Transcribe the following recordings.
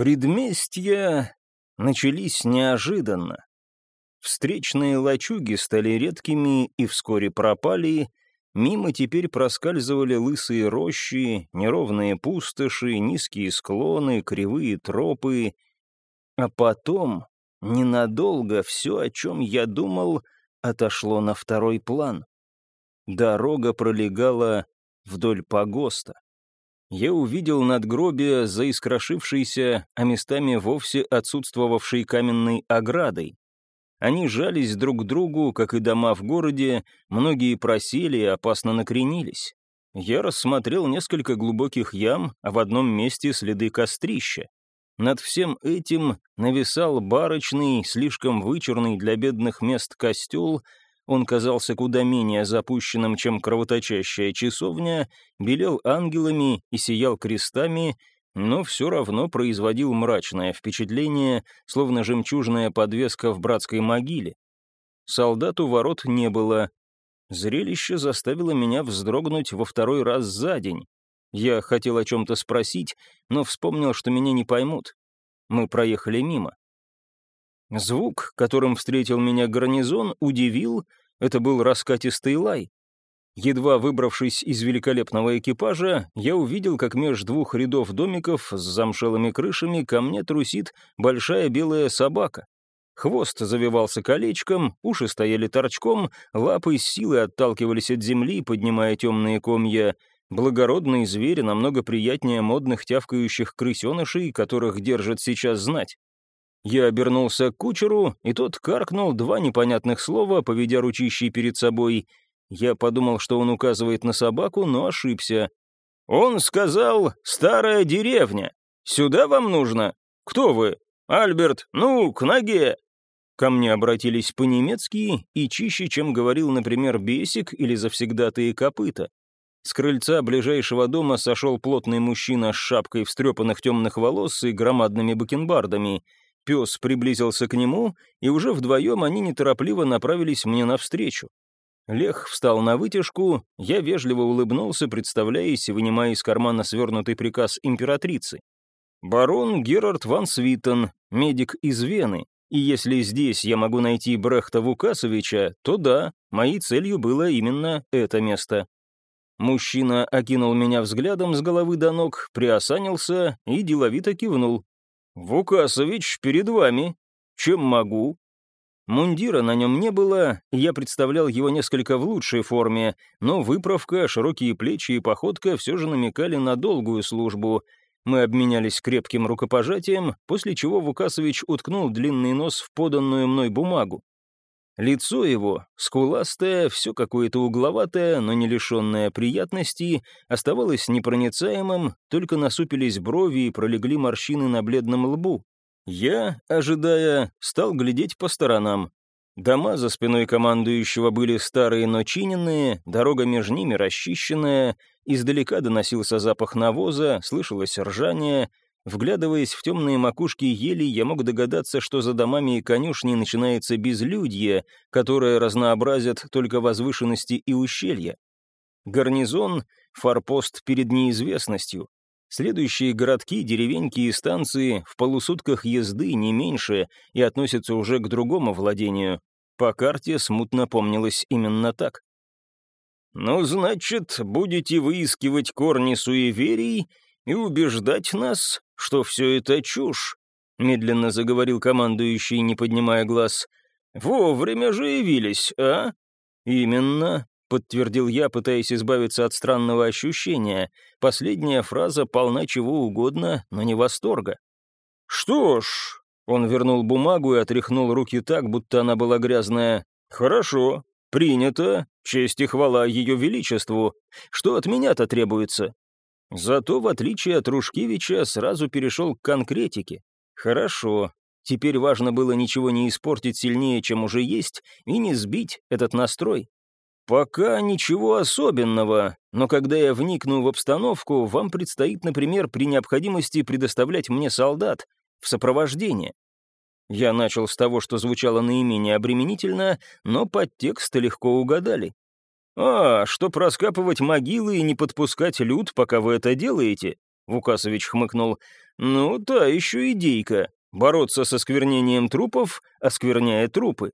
Предместья начались неожиданно. Встречные лачуги стали редкими и вскоре пропали, мимо теперь проскальзывали лысые рощи, неровные пустоши, низкие склоны, кривые тропы. А потом, ненадолго, все, о чем я думал, отошло на второй план. Дорога пролегала вдоль погоста. Я увидел надгробие заискрошившейся, а местами вовсе отсутствовавшей каменной оградой. Они жались друг к другу, как и дома в городе, многие просели и опасно накренились. Я рассмотрел несколько глубоких ям, а в одном месте следы кострища. Над всем этим нависал барочный, слишком вычурный для бедных мест костел, он казался куда менее запущенным, чем кровоточащая часовня, белел ангелами и сиял крестами, но все равно производил мрачное впечатление, словно жемчужная подвеска в братской могиле. Солдат у ворот не было. Зрелище заставило меня вздрогнуть во второй раз за день. Я хотел о чем-то спросить, но вспомнил, что меня не поймут. Мы проехали мимо. Звук, которым встретил меня гарнизон, удивил, это был раскатистый лай. Едва выбравшись из великолепного экипажа, я увидел, как меж двух рядов домиков с замшелыми крышами ко мне трусит большая белая собака. Хвост завивался колечком, уши стояли торчком, лапы с силой отталкивались от земли, поднимая темные комья. Благородный зверь намного приятнее модных тявкающих крысенышей, которых держит сейчас знать. Я обернулся к кучеру, и тот каркнул два непонятных слова, поведя ручищей перед собой. Я подумал, что он указывает на собаку, но ошибся. «Он сказал, старая деревня. Сюда вам нужно? Кто вы? Альберт, ну, к ноге!» Ко мне обратились по-немецки и чище, чем говорил, например, Бесик или завсегдатые копыта. С крыльца ближайшего дома сошел плотный мужчина с шапкой встрепанных темных волос и громадными бакенбардами — Пес приблизился к нему, и уже вдвоем они неторопливо направились мне навстречу. Лех встал на вытяжку, я вежливо улыбнулся, представляясь и вынимая из кармана свернутый приказ императрицы. «Барон Герард ван Свитон, медик из Вены, и если здесь я могу найти Брехта Вукасовича, то да, моей целью было именно это место». Мужчина окинул меня взглядом с головы до ног, приосанился и деловито кивнул. «Вукасович, перед вами. Чем могу?» Мундира на нем не было, я представлял его несколько в лучшей форме, но выправка, широкие плечи и походка все же намекали на долгую службу. Мы обменялись крепким рукопожатием, после чего Вукасович уткнул длинный нос в поданную мной бумагу. Лицо его, скуластое, все какое-то угловатое, но не лишенное приятностей, оставалось непроницаемым, только насупились брови и пролегли морщины на бледном лбу. Я, ожидая, стал глядеть по сторонам. Дома за спиной командующего были старые, но чиненные, дорога между ними расчищенная, издалека доносился запах навоза, слышалось ржание, Вглядываясь в темные макушки ели, я мог догадаться, что за домами и конюшней начинается безлюдье, которое разнообразят только возвышенности и ущелья. Гарнизон — форпост перед неизвестностью. Следующие городки, деревеньки и станции в полусутках езды не меньше и относятся уже к другому владению. По карте смутно помнилось именно так. «Ну, значит, будете выискивать корни суеверий и убеждать нас, что все это чушь», — медленно заговорил командующий, не поднимая глаз. «Вовремя же явились, а?» «Именно», — подтвердил я, пытаясь избавиться от странного ощущения. Последняя фраза полна чего угодно, но не восторга. «Что ж», — он вернул бумагу и отряхнул руки так, будто она была грязная. «Хорошо, принято, честь и хвала ее величеству. Что от меня-то требуется?» Зато, в отличие от Рушкевича, сразу перешел к конкретике. Хорошо. Теперь важно было ничего не испортить сильнее, чем уже есть, и не сбить этот настрой. Пока ничего особенного, но когда я вникну в обстановку, вам предстоит, например, при необходимости предоставлять мне солдат в сопровождение. Я начал с того, что звучало наименее обременительно, но подтекст легко угадали. «А, что проскапывать могилы и не подпускать люд, пока вы это делаете?» Вукасович хмыкнул. Ну, та еще идейка. Бороться со сквернением трупов, оскверняя трупы.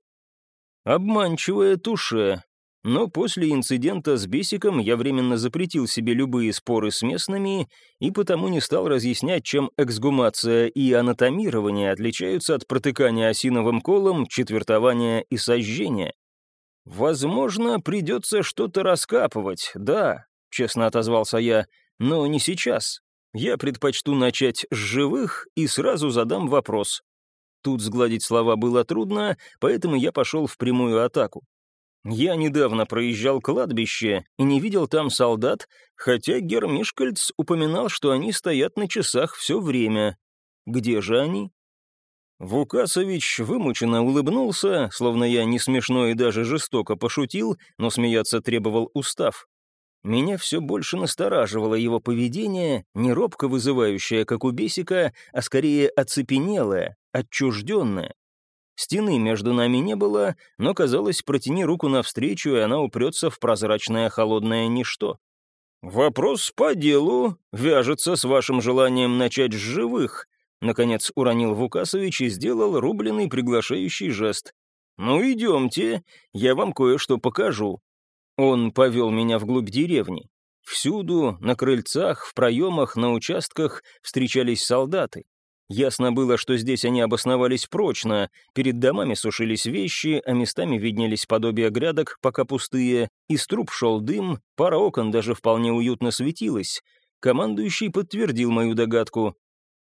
Обманчивая туша. Но после инцидента с Бесиком я временно запретил себе любые споры с местными и потому не стал разъяснять, чем эксгумация и анатомирование отличаются от протыкания осиновым колом, четвертования и сожжения. «Возможно, придется что-то раскапывать, да», — честно отозвался я, — «но не сейчас. Я предпочту начать с живых и сразу задам вопрос. Тут сгладить слова было трудно, поэтому я пошел в прямую атаку. Я недавно проезжал кладбище и не видел там солдат, хотя Гермишкальц упоминал, что они стоят на часах все время. Где же они? Вукасович вымученно улыбнулся, словно я не смешно и даже жестоко пошутил, но смеяться требовал устав. Меня все больше настораживало его поведение, не робко вызывающее, как у Бесика, а скорее оцепенелое, отчужденное. Стены между нами не было, но, казалось, протяни руку навстречу, и она упрется в прозрачное холодное ничто. «Вопрос по делу вяжется с вашим желанием начать с живых», наконец уронил Вукасович и сделал рубленый приглашающий жест. «Ну, идемте, я вам кое-что покажу. Он повел меня вглубь деревни. Всюду, на крыльцах, в проемах, на участках встречались солдаты. Ясно было, что здесь они обосновались прочно, перед домами сушились вещи, а местами виднелись подобия грядок, пока пустые, из труб шел дым, пара окон даже вполне уютно светилась. Командующий подтвердил мою догадку.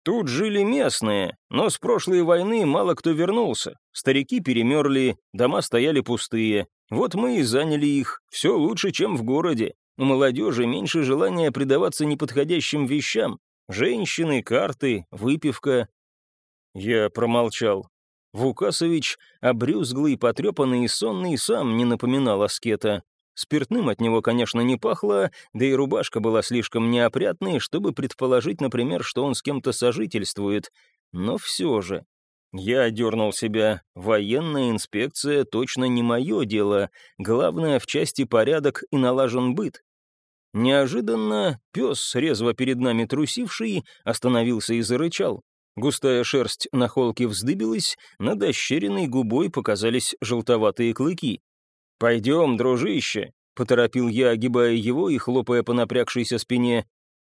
Тут жили местные, но с прошлой войны мало кто вернулся. Старики перемерли, дома стояли пустые. Вот мы и заняли их. Все лучше, чем в городе. У молодежи меньше желания предаваться неподходящим вещам. Женщины, карты, выпивка. Я промолчал. Вукасович, обрюзглый, потрепанный и сонный, сам не напоминал аскета. Спиртным от него, конечно, не пахло, да и рубашка была слишком неопрятной, чтобы предположить, например, что он с кем-то сожительствует. Но все же. Я одернул себя. Военная инспекция точно не мое дело. Главное, в части порядок и налажен быт. Неожиданно пес, резво перед нами трусивший, остановился и зарычал. Густая шерсть на холке вздыбилась, над ощеренной губой показались желтоватые клыки. «Пойдем, дружище», — поторопил я, огибая его и хлопая по напрягшейся спине.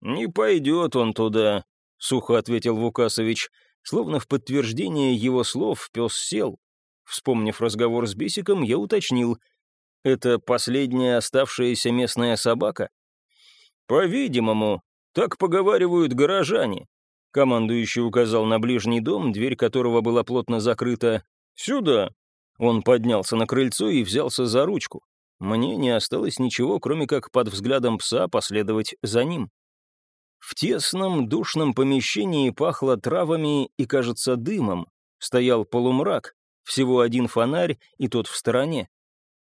«Не пойдет он туда», — сухо ответил Вукасович. Словно в подтверждение его слов пес сел. Вспомнив разговор с Бесиком, я уточнил. «Это последняя оставшаяся местная собака?» «По-видимому, так поговаривают горожане», Командующий указал на ближний дом, дверь которого была плотно закрыта. «Сюда!» Он поднялся на крыльцо и взялся за ручку. Мне не осталось ничего, кроме как под взглядом пса последовать за ним. В тесном, душном помещении пахло травами и, кажется, дымом. Стоял полумрак, всего один фонарь, и тот в стороне.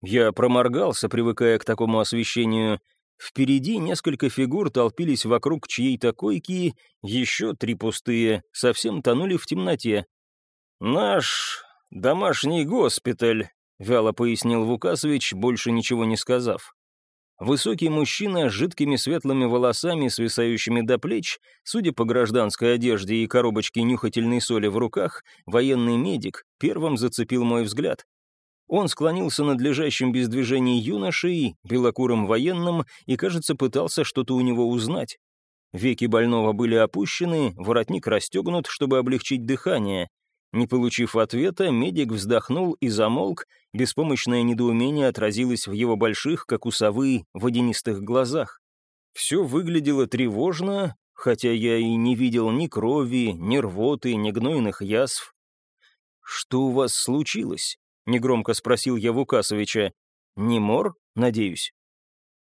Я проморгался, привыкая к такому освещению. Впереди несколько фигур толпились вокруг чьей-то койки, еще три пустые, совсем тонули в темноте. «Наш «Домашний госпиталь», — вяло пояснил Вукасович, больше ничего не сказав. Высокий мужчина с жидкими светлыми волосами, свисающими до плеч, судя по гражданской одежде и коробочке нюхательной соли в руках, военный медик, первым зацепил мой взгляд. Он склонился над лежащим без движения юношей, белокурым военным, и, кажется, пытался что-то у него узнать. Веки больного были опущены, воротник расстегнут, чтобы облегчить дыхание. Не получив ответа, медик вздохнул и замолк, беспомощное недоумение отразилось в его больших, как у совы, водянистых глазах. Все выглядело тревожно, хотя я и не видел ни крови, ни рвоты, ни гнойных язв. «Что у вас случилось?» — негромко спросил я Вукасовича. «Не мор, надеюсь?»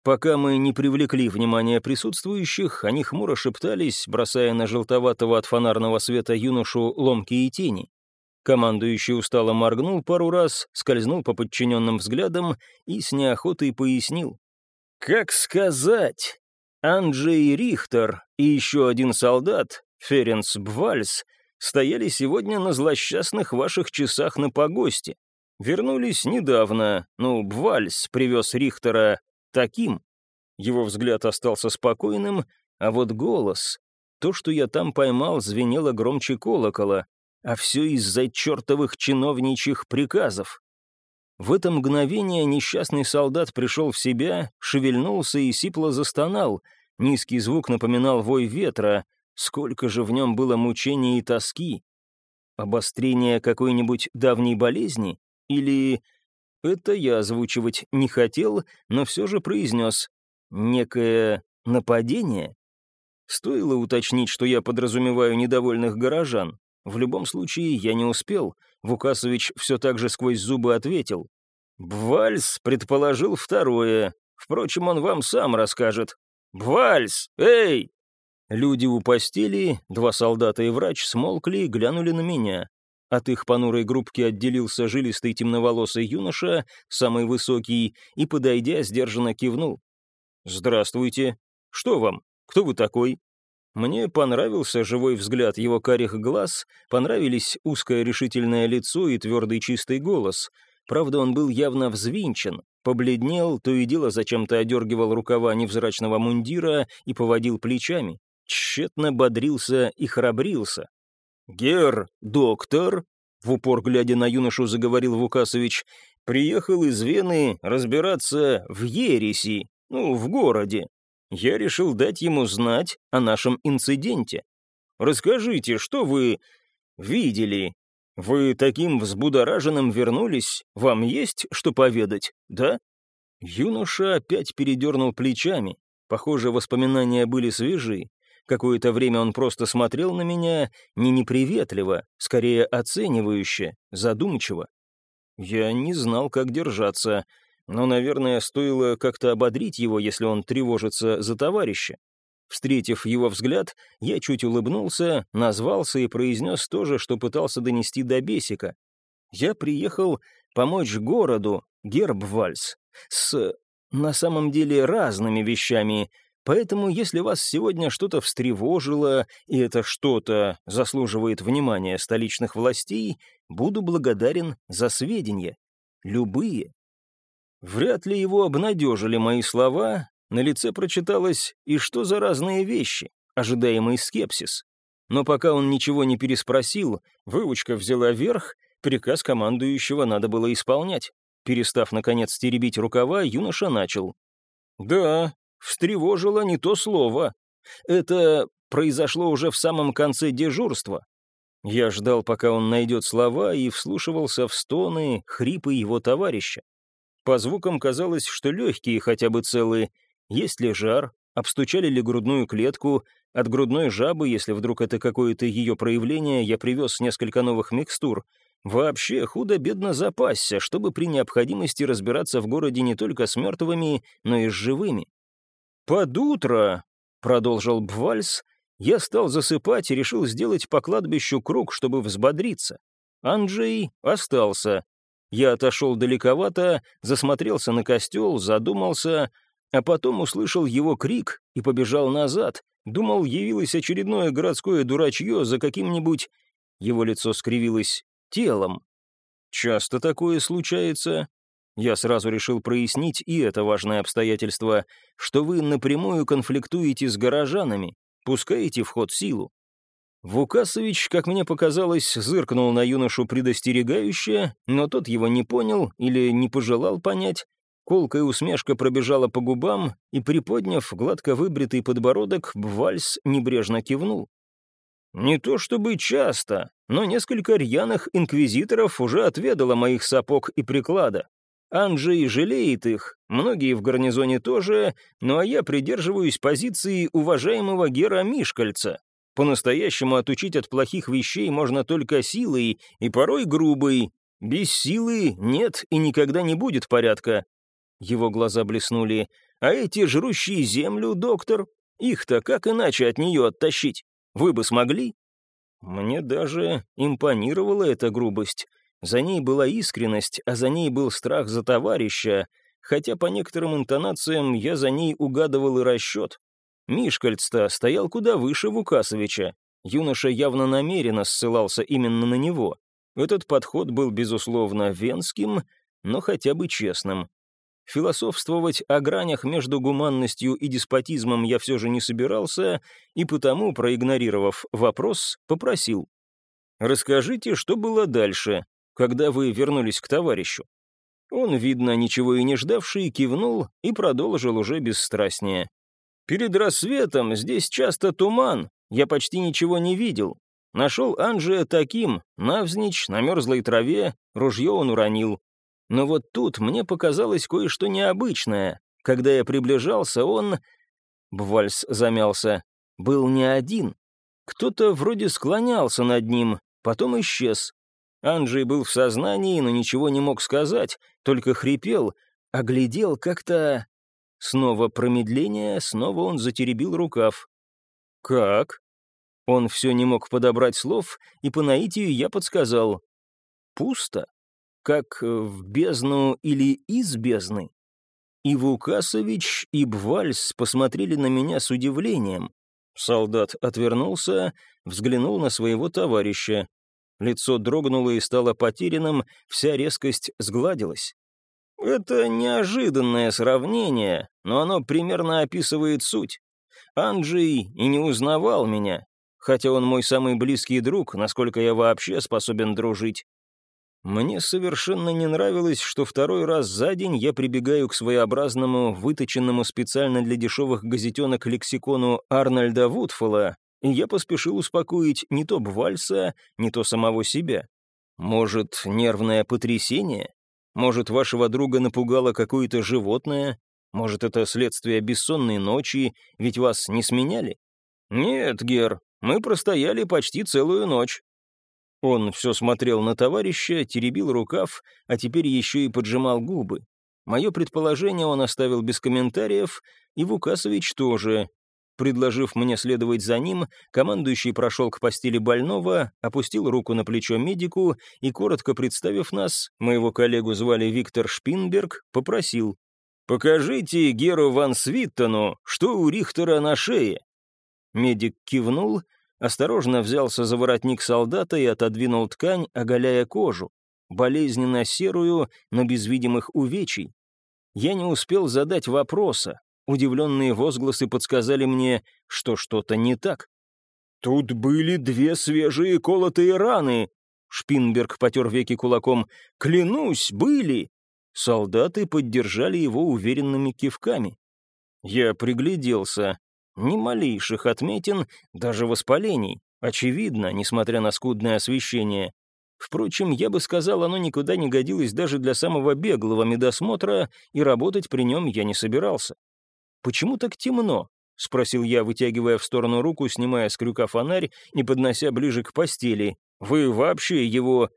Пока мы не привлекли внимания присутствующих, они хмуро шептались, бросая на желтоватого от фонарного света юношу ломкие тени. Командующий устало моргнул пару раз, скользнул по подчиненным взглядам и с неохотой пояснил. «Как сказать? Анджей Рихтер и еще один солдат, Ференс Бвальс, стояли сегодня на злосчастных ваших часах на погосте. Вернулись недавно, ну, Бвальс привез Рихтера таким. Его взгляд остался спокойным, а вот голос... То, что я там поймал, звенело громче колокола, а все из-за чертовых чиновничьих приказов. В это мгновение несчастный солдат пришел в себя, шевельнулся и сипло застонал. Низкий звук напоминал вой ветра. Сколько же в нем было мучений и тоски. Обострение какой-нибудь давней болезни? Или... Это я озвучивать не хотел, но все же произнес. Некое нападение? Стоило уточнить, что я подразумеваю недовольных горожан. В любом случае, я не успел. Вукасович все так же сквозь зубы ответил. «Бвальс предположил второе. Впрочем, он вам сам расскажет. Бвальс! Эй!» Люди у постели, два солдата и врач смолкли и глянули на меня. От их понурой группки отделился жилистый темноволосый юноша, самый высокий, и, подойдя, сдержанно кивнул. «Здравствуйте. Что вам? Кто вы такой?» Мне понравился живой взгляд его карих глаз, понравились узкое решительное лицо и твердый чистый голос. Правда, он был явно взвинчен, побледнел, то и дело зачем-то одергивал рукава невзрачного мундира и поводил плечами. Тщетно бодрился и храбрился. «Гер, доктор», — в упор глядя на юношу заговорил Вукасович, «приехал из Вены разбираться в ереси, ну, в городе я решил дать ему знать о нашем инциденте. Расскажите, что вы видели? Вы таким взбудораженным вернулись? Вам есть что поведать, да?» Юноша опять передернул плечами. Похоже, воспоминания были свежи. Какое-то время он просто смотрел на меня не неприветливо, скорее оценивающе, задумчиво. Я не знал, как держаться но, наверное, стоило как-то ободрить его, если он тревожится за товарища. Встретив его взгляд, я чуть улыбнулся, назвался и произнес то же, что пытался донести до Бесика. Я приехал помочь городу, Гербвальс, с, на самом деле, разными вещами, поэтому если вас сегодня что-то встревожило, и это что-то заслуживает внимания столичных властей, буду благодарен за сведения. Любые. Вряд ли его обнадежили мои слова, на лице прочиталось «и что за разные вещи?» ожидаемый скепсис. Но пока он ничего не переспросил, выучка взяла верх, приказ командующего надо было исполнять. Перестав, наконец, теребить рукава, юноша начал. «Да, встревожило не то слово. Это произошло уже в самом конце дежурства. Я ждал, пока он найдет слова, и вслушивался в стоны, хрипы его товарища. По звукам казалось, что легкие хотя бы целые. Есть ли жар? Обстучали ли грудную клетку? От грудной жабы, если вдруг это какое-то ее проявление, я привез несколько новых микстур. Вообще худо-бедно запасся, чтобы при необходимости разбираться в городе не только с мертвыми, но и с живыми. «Под утро», — продолжил Бвальс, — я стал засыпать и решил сделать по кладбищу круг, чтобы взбодриться. Анджей остался. Я отошел далековато, засмотрелся на костел, задумался, а потом услышал его крик и побежал назад. Думал, явилось очередное городское дурачье за каким-нибудь... Его лицо скривилось телом. Часто такое случается. Я сразу решил прояснить и это важное обстоятельство, что вы напрямую конфликтуете с горожанами, пускаете в ход силу. Вукасович, как мне показалось, зыркнул на юношу предостерегающе, но тот его не понял или не пожелал понять. Колкая усмешка пробежала по губам, и, приподняв гладко выбритый подбородок, Бвальс небрежно кивнул. «Не то чтобы часто, но несколько рьяных инквизиторов уже отведало моих сапог и приклада. Анджей жалеет их, многие в гарнизоне тоже, ну а я придерживаюсь позиции уважаемого Гера Мишкальца, по-настоящему отучить от плохих вещей можно только силой и порой грубой. Без силы нет и никогда не будет порядка. Его глаза блеснули. А эти жрущие землю, доктор, их-то как иначе от нее оттащить? Вы бы смогли? Мне даже импонировала эта грубость. За ней была искренность, а за ней был страх за товарища, хотя по некоторым интонациям я за ней угадывал и расчет. Мишкальц-то стоял куда выше Вукасовича. Юноша явно намеренно ссылался именно на него. Этот подход был, безусловно, венским, но хотя бы честным. Философствовать о гранях между гуманностью и деспотизмом я все же не собирался, и потому, проигнорировав вопрос, попросил. «Расскажите, что было дальше, когда вы вернулись к товарищу?» Он, видно, ничего и не ждавший, кивнул и продолжил уже бесстрастнее. «Перед рассветом здесь часто туман, я почти ничего не видел. Нашел Анджия таким, навзничь, на мерзлой траве, ружье он уронил. Но вот тут мне показалось кое-что необычное. Когда я приближался, он... Бвальс замялся. Был не один. Кто-то вроде склонялся над ним, потом исчез. Анджей был в сознании, но ничего не мог сказать, только хрипел, оглядел как-то... Снова промедление, снова он затеребил рукав. «Как?» Он все не мог подобрать слов, и по наитию я подсказал. «Пусто? Как в бездну или из бездны?» И Вукасович, и Бвальс посмотрели на меня с удивлением. Солдат отвернулся, взглянул на своего товарища. Лицо дрогнуло и стало потерянным, вся резкость сгладилась. Это неожиданное сравнение, но оно примерно описывает суть. Анджей и не узнавал меня, хотя он мой самый близкий друг, насколько я вообще способен дружить. Мне совершенно не нравилось, что второй раз за день я прибегаю к своеобразному, выточенному специально для дешевых газетенок лексикону Арнольда Вудфола, и я поспешил успокоить не то Бвальса, не то самого себя. Может, нервное потрясение? Может, вашего друга напугало какое-то животное? Может, это следствие бессонной ночи, ведь вас не сменяли? Нет, Гер, мы простояли почти целую ночь. Он все смотрел на товарища, теребил рукав, а теперь еще и поджимал губы. Мое предположение он оставил без комментариев, и Вукасович тоже. Предложив мне следовать за ним, командующий прошел к постели больного, опустил руку на плечо медику и, коротко представив нас, моего коллегу звали Виктор Шпинберг, попросил «Покажите Геру Ван Свиттону, что у Рихтера на шее». Медик кивнул, осторожно взялся за воротник солдата и отодвинул ткань, оголяя кожу, болезненно серую, но без видимых увечий. Я не успел задать вопроса. Удивленные возгласы подсказали мне, что что-то не так. «Тут были две свежие колотые раны!» Шпинберг потер веки кулаком. «Клянусь, были!» Солдаты поддержали его уверенными кивками. Я пригляделся. Ни малейших отметин, даже воспалений. Очевидно, несмотря на скудное освещение. Впрочем, я бы сказал, оно никуда не годилось даже для самого беглого медосмотра, и работать при нем я не собирался. «Почему так темно?» — спросил я, вытягивая в сторону руку, снимая с крюка фонарь и поднося ближе к постели. «Вы вообще его...»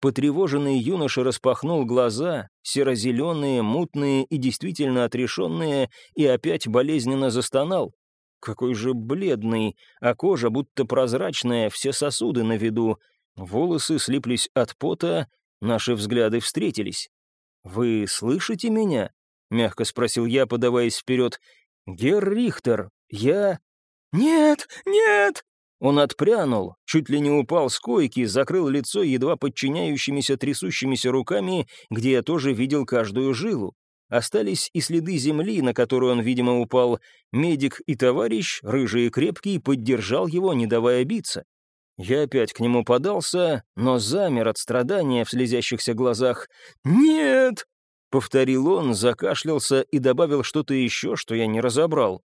Потревоженный юноша распахнул глаза, серо-зеленые, мутные и действительно отрешенные, и опять болезненно застонал. Какой же бледный, а кожа будто прозрачная, все сосуды на виду. Волосы слиплись от пота, наши взгляды встретились. «Вы слышите меня?» — мягко спросил я, подаваясь вперед. «Герр Рихтер, я...» «Нет, нет!» Он отпрянул, чуть ли не упал с койки, закрыл лицо едва подчиняющимися трясущимися руками, где я тоже видел каждую жилу. Остались и следы земли, на которую он, видимо, упал. Медик и товарищ, рыжий и крепкий, поддержал его, не давая биться. Я опять к нему подался, но замер от страдания в слезящихся глазах. «Нет!» — повторил он, закашлялся и добавил что-то еще, что я не разобрал.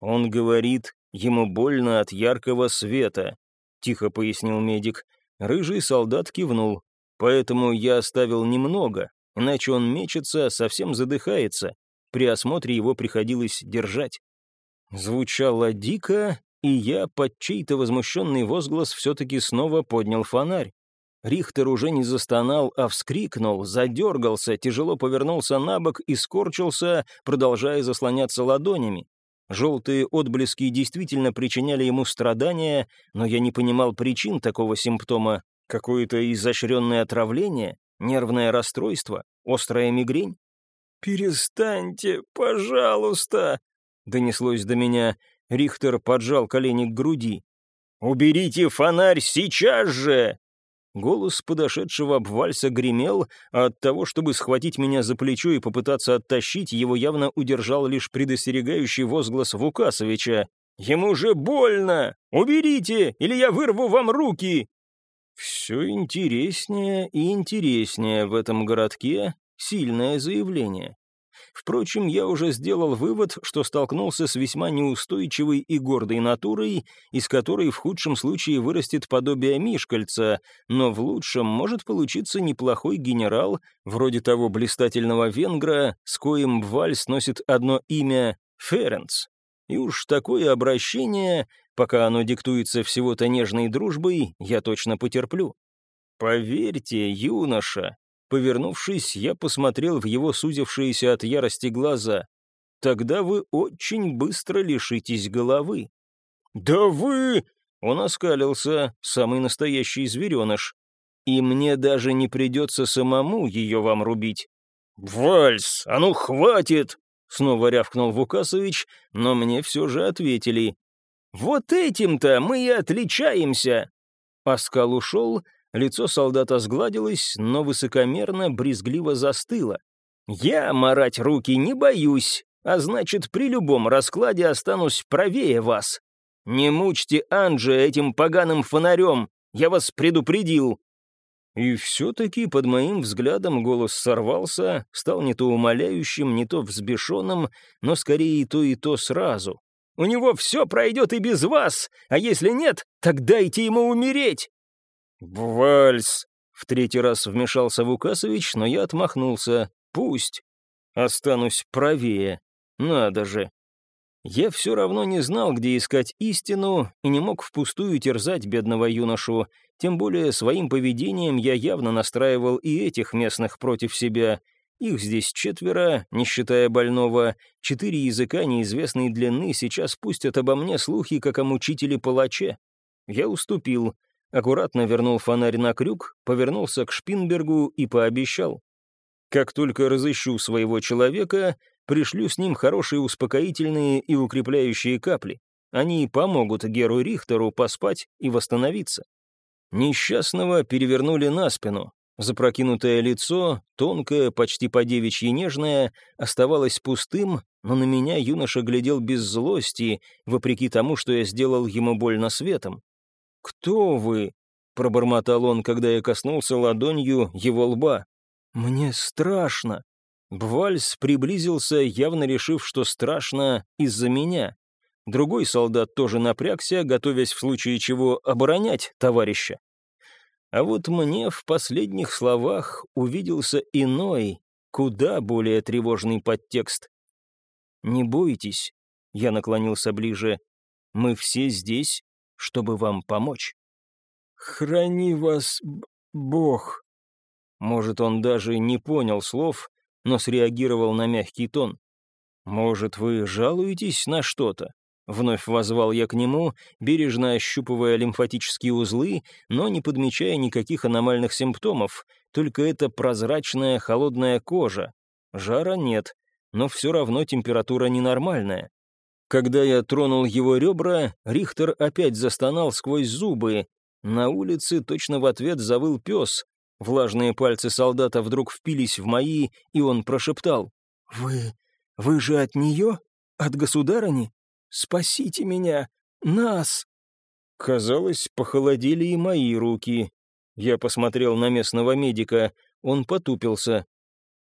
Он говорит, ему больно от яркого света, — тихо пояснил медик. Рыжий солдат кивнул. Поэтому я оставил немного, иначе он мечется, совсем задыхается. При осмотре его приходилось держать. Звучало дико, и я под чей-то возмущенный возглас все-таки снова поднял фонарь. Рихтер уже не застонал, а вскрикнул, задергался, тяжело повернулся на бок и скорчился, продолжая заслоняться ладонями. Желтые отблески действительно причиняли ему страдания, но я не понимал причин такого симптома. Какое-то изощренное отравление, нервное расстройство, острая мигрень? «Перестаньте, пожалуйста!» — донеслось до меня. Рихтер поджал колени к груди. «Уберите фонарь сейчас же!» Голос подошедшего обвальса гремел, а от того, чтобы схватить меня за плечо и попытаться оттащить, его явно удержал лишь предостерегающий возглас Вукасовича. «Ему же больно! Уберите, или я вырву вам руки!» Все интереснее и интереснее в этом городке сильное заявление. Впрочем, я уже сделал вывод, что столкнулся с весьма неустойчивой и гордой натурой, из которой в худшем случае вырастет подобие Мишкальца, но в лучшем может получиться неплохой генерал, вроде того блистательного венгра, с коим вальс носит одно имя Ференц. И уж такое обращение, пока оно диктуется всего-то нежной дружбой, я точно потерплю. Поверьте, юноша, Повернувшись, я посмотрел в его сузившиеся от ярости глаза. «Тогда вы очень быстро лишитесь головы». «Да вы...» — он оскалился, самый настоящий звереныш. «И мне даже не придется самому ее вам рубить». «Вальс, а ну хватит!» — снова рявкнул Вукасович, но мне все же ответили. «Вот этим-то мы и отличаемся!» Оскал ушел, Лицо солдата сгладилось, но высокомерно, брезгливо застыло. «Я марать руки не боюсь, а значит, при любом раскладе останусь правее вас. Не мучьте Анджи этим поганым фонарем, я вас предупредил». И все-таки под моим взглядом голос сорвался, стал не то умоляющим, не то взбешенным, но скорее и то, и то сразу. «У него все пройдет и без вас, а если нет, так дайте ему умереть!» «Вальс!» — в третий раз вмешался Вукасович, но я отмахнулся. «Пусть. Останусь правее. Надо же». Я все равно не знал, где искать истину, и не мог впустую терзать бедного юношу, тем более своим поведением я явно настраивал и этих местных против себя. Их здесь четверо, не считая больного, четыре языка неизвестной длины сейчас пустят обо мне слухи, как о мучителе-палаче. Я уступил — аккуратно вернул фонарь на крюк, повернулся к Шпинбергу и пообещал. «Как только разыщу своего человека, пришлю с ним хорошие успокоительные и укрепляющие капли. Они помогут Геру Рихтеру поспать и восстановиться». Несчастного перевернули на спину. Запрокинутое лицо, тонкое, почти по девичьи нежное, оставалось пустым, но на меня юноша глядел без злости, вопреки тому, что я сделал ему больно светом. «Кто вы?» — пробормотал он, когда я коснулся ладонью его лба. «Мне страшно». Бвальс приблизился, явно решив, что страшно из-за меня. Другой солдат тоже напрягся, готовясь в случае чего оборонять товарища. А вот мне в последних словах увиделся иной, куда более тревожный подтекст. «Не бойтесь», — я наклонился ближе, — «мы все здесь чтобы вам помочь. «Храни вас, Бог!» Может, он даже не понял слов, но среагировал на мягкий тон. «Может, вы жалуетесь на что-то?» Вновь возвал я к нему, бережно ощупывая лимфатические узлы, но не подмечая никаких аномальных симптомов, только это прозрачная холодная кожа. Жара нет, но все равно температура ненормальная. Когда я тронул его ребра, Рихтер опять застонал сквозь зубы. На улице точно в ответ завыл пес. Влажные пальцы солдата вдруг впились в мои, и он прошептал. «Вы... вы же от нее? От государыни? Спасите меня! Нас!» Казалось, похолодели и мои руки. Я посмотрел на местного медика, он потупился.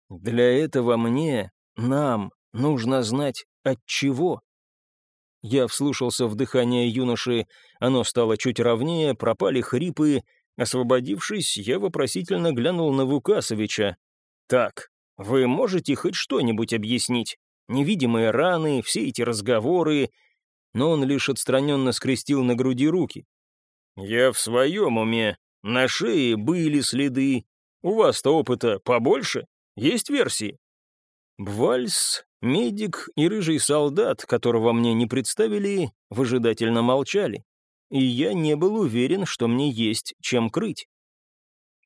«Для этого мне, нам, нужно знать, от чего. Я вслушался в дыхание юноши, оно стало чуть ровнее, пропали хрипы. Освободившись, я вопросительно глянул на Вукасовича. «Так, вы можете хоть что-нибудь объяснить? Невидимые раны, все эти разговоры...» Но он лишь отстраненно скрестил на груди руки. «Я в своем уме. На шее были следы. У вас-то опыта побольше? Есть версии?» Бвальс Медик и рыжий солдат, которого мне не представили, выжидательно молчали, и я не был уверен, что мне есть чем крыть.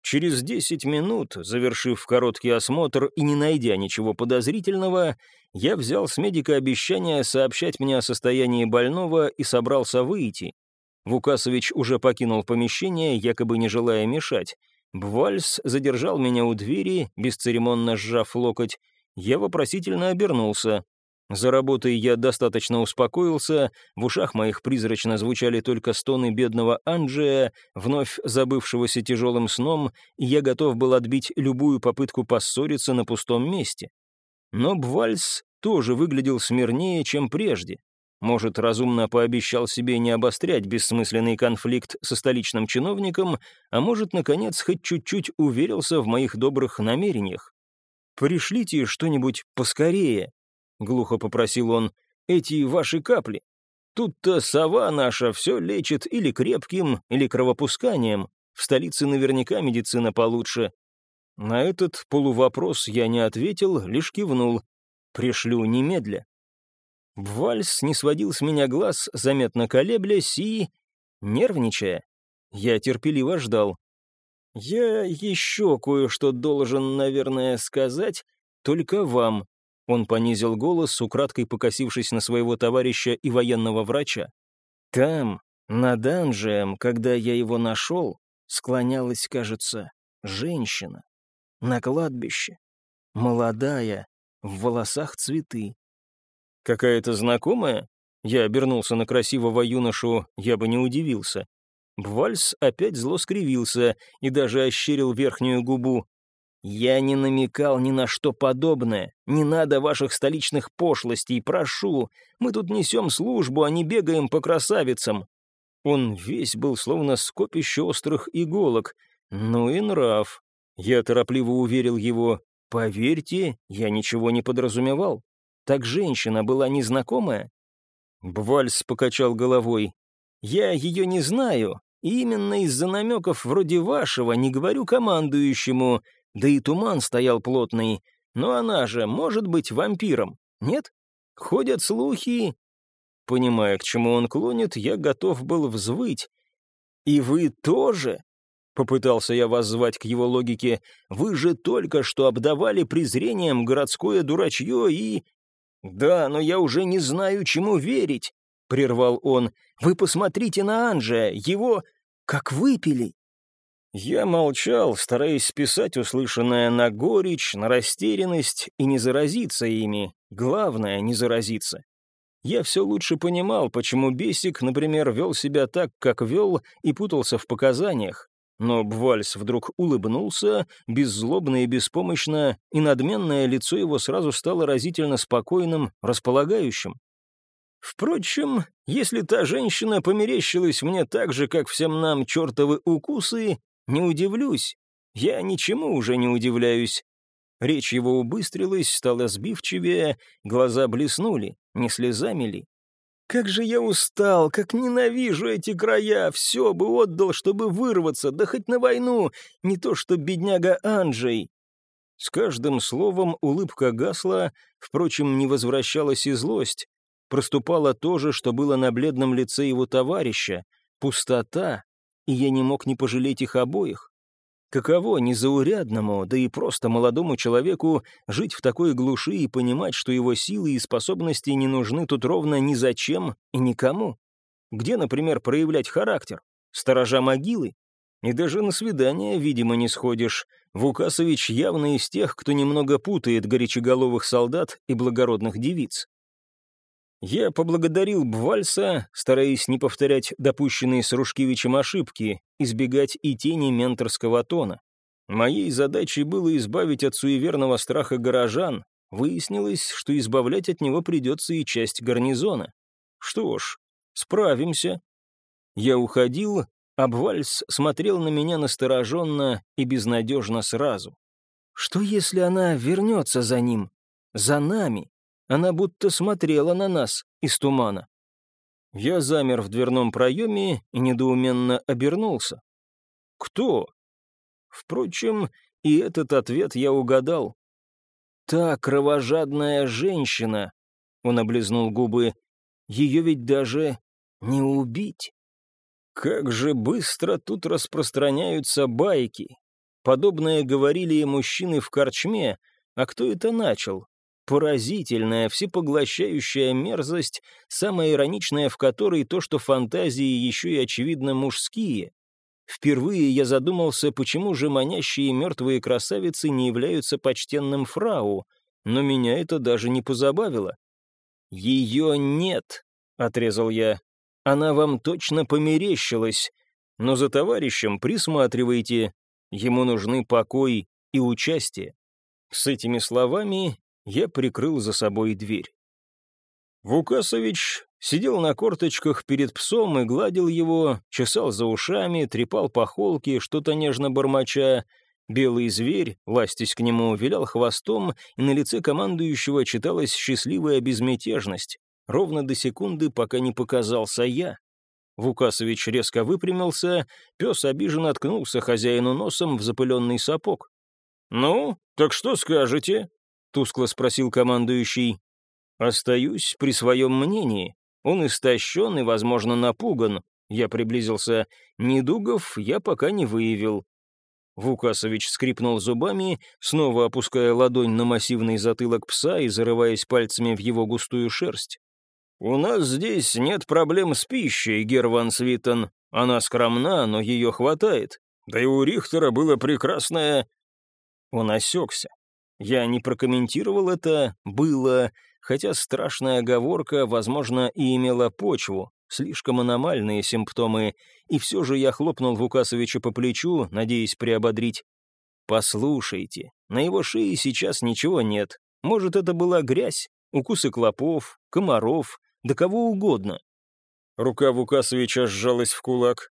Через десять минут, завершив короткий осмотр и не найдя ничего подозрительного, я взял с медика обещание сообщать мне о состоянии больного и собрался выйти. Вукасович уже покинул помещение, якобы не желая мешать. Бвальс задержал меня у двери, бесцеремонно сжав локоть. Я вопросительно обернулся. За работой я достаточно успокоился, в ушах моих призрачно звучали только стоны бедного Анджия, вновь забывшегося тяжелым сном, и я готов был отбить любую попытку поссориться на пустом месте. Но Бвальс тоже выглядел смирнее, чем прежде. Может, разумно пообещал себе не обострять бессмысленный конфликт со столичным чиновником, а может, наконец, хоть чуть-чуть уверился в моих добрых намерениях. «Пришлите что-нибудь поскорее», — глухо попросил он, — «эти ваши капли. Тут-то сова наша все лечит или крепким, или кровопусканием. В столице наверняка медицина получше». На этот полувопрос я не ответил, лишь кивнул. «Пришлю немедля». Вальс не сводил с меня глаз, заметно колеблясь и... нервничая. Я терпеливо ждал. «Я еще кое-что должен, наверное, сказать, только вам», он понизил голос, украдкой покосившись на своего товарища и военного врача. «Там, над Анжием, когда я его нашел, склонялась, кажется, женщина. На кладбище. Молодая, в волосах цветы. Какая-то знакомая? Я обернулся на красивого юношу, я бы не удивился. Бвальс опять зло скривился и даже ощерил верхнюю губу. «Я не намекал ни на что подобное. Не надо ваших столичных пошлостей, прошу. Мы тут несем службу, а не бегаем по красавицам». Он весь был словно скопище острых иголок. Ну и нрав. Я торопливо уверил его. «Поверьте, я ничего не подразумевал. Так женщина была незнакомая?» Бвальс покачал головой. «Я ее не знаю, и именно из-за намеков вроде вашего не говорю командующему, да и туман стоял плотный. Но она же может быть вампиром, нет? Ходят слухи. Понимая, к чему он клонит, я готов был взвыть. «И вы тоже?» — попытался я воззвать к его логике. «Вы же только что обдавали презрением городское дурачье и...» «Да, но я уже не знаю, чему верить», — прервал он. «Вы посмотрите на Анжия, его... как выпили!» Я молчал, стараясь списать услышанное на горечь, на растерянность и не заразиться ими. Главное — не заразиться. Я все лучше понимал, почему Бесик, например, вел себя так, как вел, и путался в показаниях. Но Бвальс вдруг улыбнулся, беззлобно и беспомощно, и надменное лицо его сразу стало разительно спокойным, располагающим. Впрочем, если та женщина померещилась мне так же, как всем нам чертовы укусы, не удивлюсь. Я ничему уже не удивляюсь. Речь его убыстрилась, стала сбивчивее, глаза блеснули, не слезами ли. Как же я устал, как ненавижу эти края, все бы отдал, чтобы вырваться, да хоть на войну, не то что бедняга Анджей. С каждым словом улыбка гасла, впрочем, не возвращалась и злость. Проступало то же, что было на бледном лице его товарища, пустота, и я не мог не пожалеть их обоих. Каково незаурядному, да и просто молодому человеку жить в такой глуши и понимать, что его силы и способности не нужны тут ровно ни зачем и никому? Где, например, проявлять характер? Сторожа могилы? И даже на свидание, видимо, не сходишь. Вукасович явно из тех, кто немного путает горячеголовых солдат и благородных девиц. Я поблагодарил Бвальса, стараясь не повторять допущенные с Рушкевичем ошибки, избегать и тени менторского тона. Моей задачей было избавить от суеверного страха горожан. Выяснилось, что избавлять от него придется и часть гарнизона. Что ж, справимся. Я уходил, а Бвальс смотрел на меня настороженно и безнадежно сразу. Что если она вернется за ним? За нами? Она будто смотрела на нас из тумана. Я замер в дверном проеме и недоуменно обернулся. «Кто?» Впрочем, и этот ответ я угадал. «Та кровожадная женщина», — он облизнул губы, — «ее ведь даже не убить». Как же быстро тут распространяются байки. Подобное говорили и мужчины в корчме, а кто это начал? Поразительная, всепоглощающая мерзость, самая ироничная в которой то, что фантазии еще и очевидно мужские. Впервые я задумался, почему же манящие мертвые красавицы не являются почтенным фрау, но меня это даже не позабавило. «Ее нет», — отрезал я. «Она вам точно померещилась, но за товарищем присматривайте, ему нужны покой и участие». С этими словами я прикрыл за собой дверь. Вукасович сидел на корточках перед псом и гладил его, чесал за ушами, трепал по холке, что-то нежно бормоча. Белый зверь, ластясь к нему, вилял хвостом, и на лице командующего читалась счастливая безмятежность, ровно до секунды, пока не показался я. Вукасович резко выпрямился, пес обиженно ткнулся хозяину носом в запыленный сапог. «Ну, так что скажете?» — тускло спросил командующий. «Остаюсь при своем мнении. Он истощен и, возможно, напуган. Я приблизился. Недугов я пока не выявил». Вукасович скрипнул зубами, снова опуская ладонь на массивный затылок пса и зарываясь пальцами в его густую шерсть. «У нас здесь нет проблем с пищей, Герван Свитон. Она скромна, но ее хватает. Да и у Рихтера было прекрасное...» Он осекся. Я не прокомментировал это «было», хотя страшная оговорка, возможно, и имела почву, слишком аномальные симптомы, и все же я хлопнул Вукасовича по плечу, надеясь приободрить. «Послушайте, на его шее сейчас ничего нет. Может, это была грязь, укусы клопов, комаров, да кого угодно». Рука Вукасовича сжалась в кулак.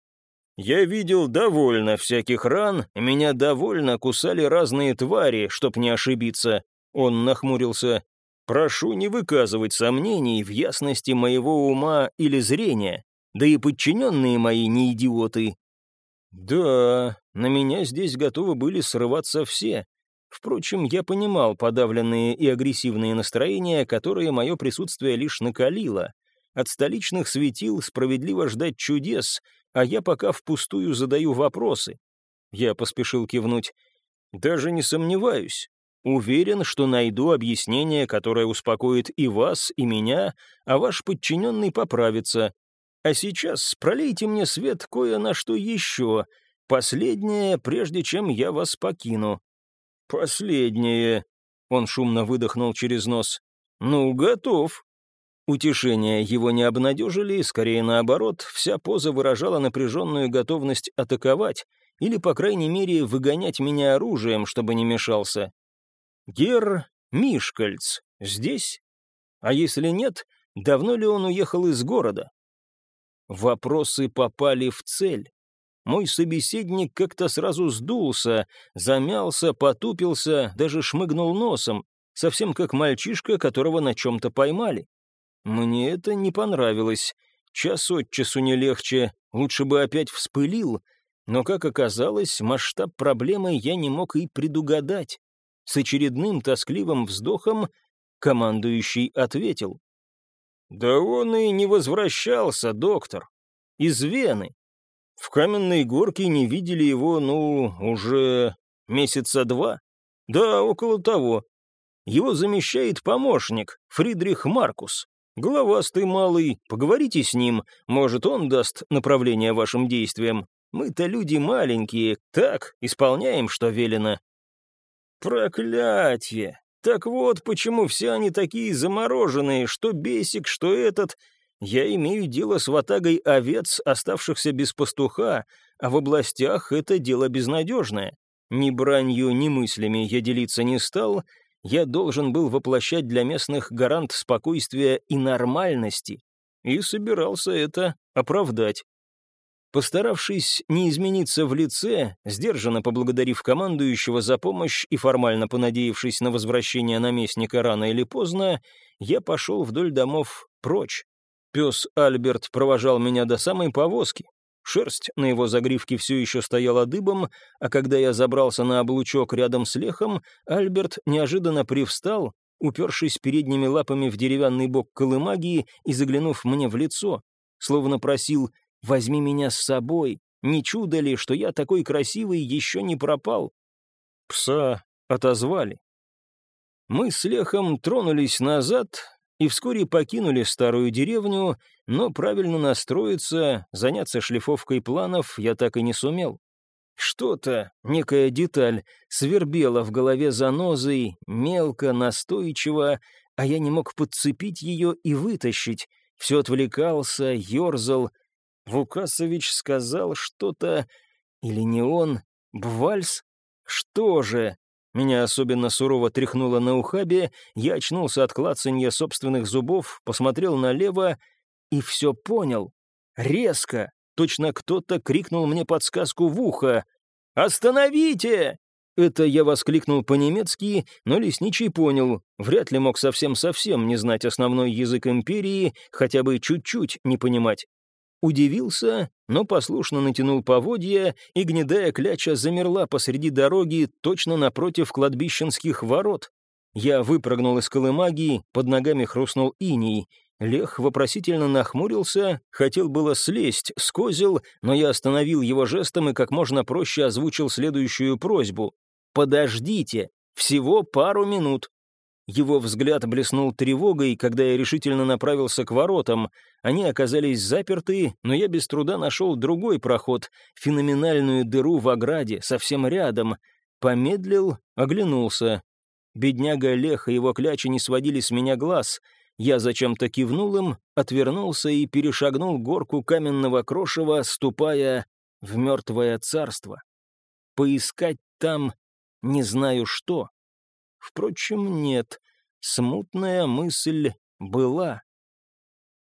«Я видел довольно всяких ран, меня довольно кусали разные твари, чтоб не ошибиться». Он нахмурился. Прошу не выказывать сомнений в ясности моего ума или зрения, да и подчиненные мои не идиоты. Да, на меня здесь готовы были срываться все. Впрочем, я понимал подавленные и агрессивные настроения, которые мое присутствие лишь накалило. От столичных светил справедливо ждать чудес, а я пока впустую задаю вопросы. Я поспешил кивнуть. Даже не сомневаюсь. Уверен, что найду объяснение, которое успокоит и вас, и меня, а ваш подчиненный поправится. А сейчас пролейте мне свет кое на что еще. Последнее, прежде чем я вас покину». «Последнее», — он шумно выдохнул через нос. «Ну, готов». Утешения его не обнадежили, скорее наоборот, вся поза выражала напряженную готовность атаковать или, по крайней мере, выгонять меня оружием, чтобы не мешался. Гер Мишкальц здесь? А если нет, давно ли он уехал из города? Вопросы попали в цель. Мой собеседник как-то сразу сдулся, замялся, потупился, даже шмыгнул носом, совсем как мальчишка, которого на чем-то поймали. Мне это не понравилось. Час от часу не легче, лучше бы опять вспылил. Но, как оказалось, масштаб проблемы я не мог и предугадать. С очередным тоскливым вздохом командующий ответил. «Да он и не возвращался, доктор. Из Вены. В каменной горке не видели его, ну, уже месяца два. Да, около того. Его замещает помощник, Фридрих Маркус. Головастый малый, поговорите с ним, может, он даст направление вашим действиям. Мы-то люди маленькие, так, исполняем, что велено. Проклятье! Так вот, почему все они такие замороженные, что бесик, что этот. Я имею дело с ватагой овец, оставшихся без пастуха, а в областях это дело безнадежное. Ни бранью, ни мыслями я делиться не стал, я должен был воплощать для местных гарант спокойствия и нормальности, и собирался это оправдать. Постаравшись не измениться в лице, сдержанно поблагодарив командующего за помощь и формально понадеявшись на возвращение наместника рано или поздно, я пошел вдоль домов прочь. Пес Альберт провожал меня до самой повозки. Шерсть на его загривке все еще стояла дыбом, а когда я забрался на облучок рядом с лехом, Альберт неожиданно привстал, упершись передними лапами в деревянный бок колымагии и заглянув мне в лицо, словно просил Возьми меня с собой. Не чудо ли, что я такой красивый еще не пропал?» Пса отозвали. Мы с Лехом тронулись назад и вскоре покинули старую деревню, но правильно настроиться, заняться шлифовкой планов я так и не сумел. Что-то, некая деталь, свербела в голове занозой, мелко, настойчиво, а я не мог подцепить ее и вытащить. Все отвлекался, ерзал. Вукасович сказал что-то... Или не он? Бвальс? Что же? Меня особенно сурово тряхнуло на ухабе, я очнулся от клацанья собственных зубов, посмотрел налево и все понял. Резко, точно кто-то крикнул мне подсказку в ухо. «Остановите!» Это я воскликнул по-немецки, но лесничий понял, вряд ли мог совсем-совсем не знать основной язык империи, хотя бы чуть-чуть не понимать. Удивился, но послушно натянул поводья, и гнедая кляча замерла посреди дороги точно напротив кладбищенских ворот. Я выпрыгнул из колымаги, под ногами хрустнул иней. Лех вопросительно нахмурился, хотел было слезть с козел, но я остановил его жестом и как можно проще озвучил следующую просьбу. «Подождите, всего пару минут». Его взгляд блеснул тревогой, когда я решительно направился к воротам. Они оказались заперты, но я без труда нашел другой проход, феноменальную дыру в ограде, совсем рядом. Помедлил, оглянулся. Бедняга Лех и его клячи не сводили с меня глаз — я зачем-то кивнул им, отвернулся и перешагнул горку каменного крошева, ступая в мертвое царство. Поискать там не знаю что. Впрочем, нет, смутная мысль была.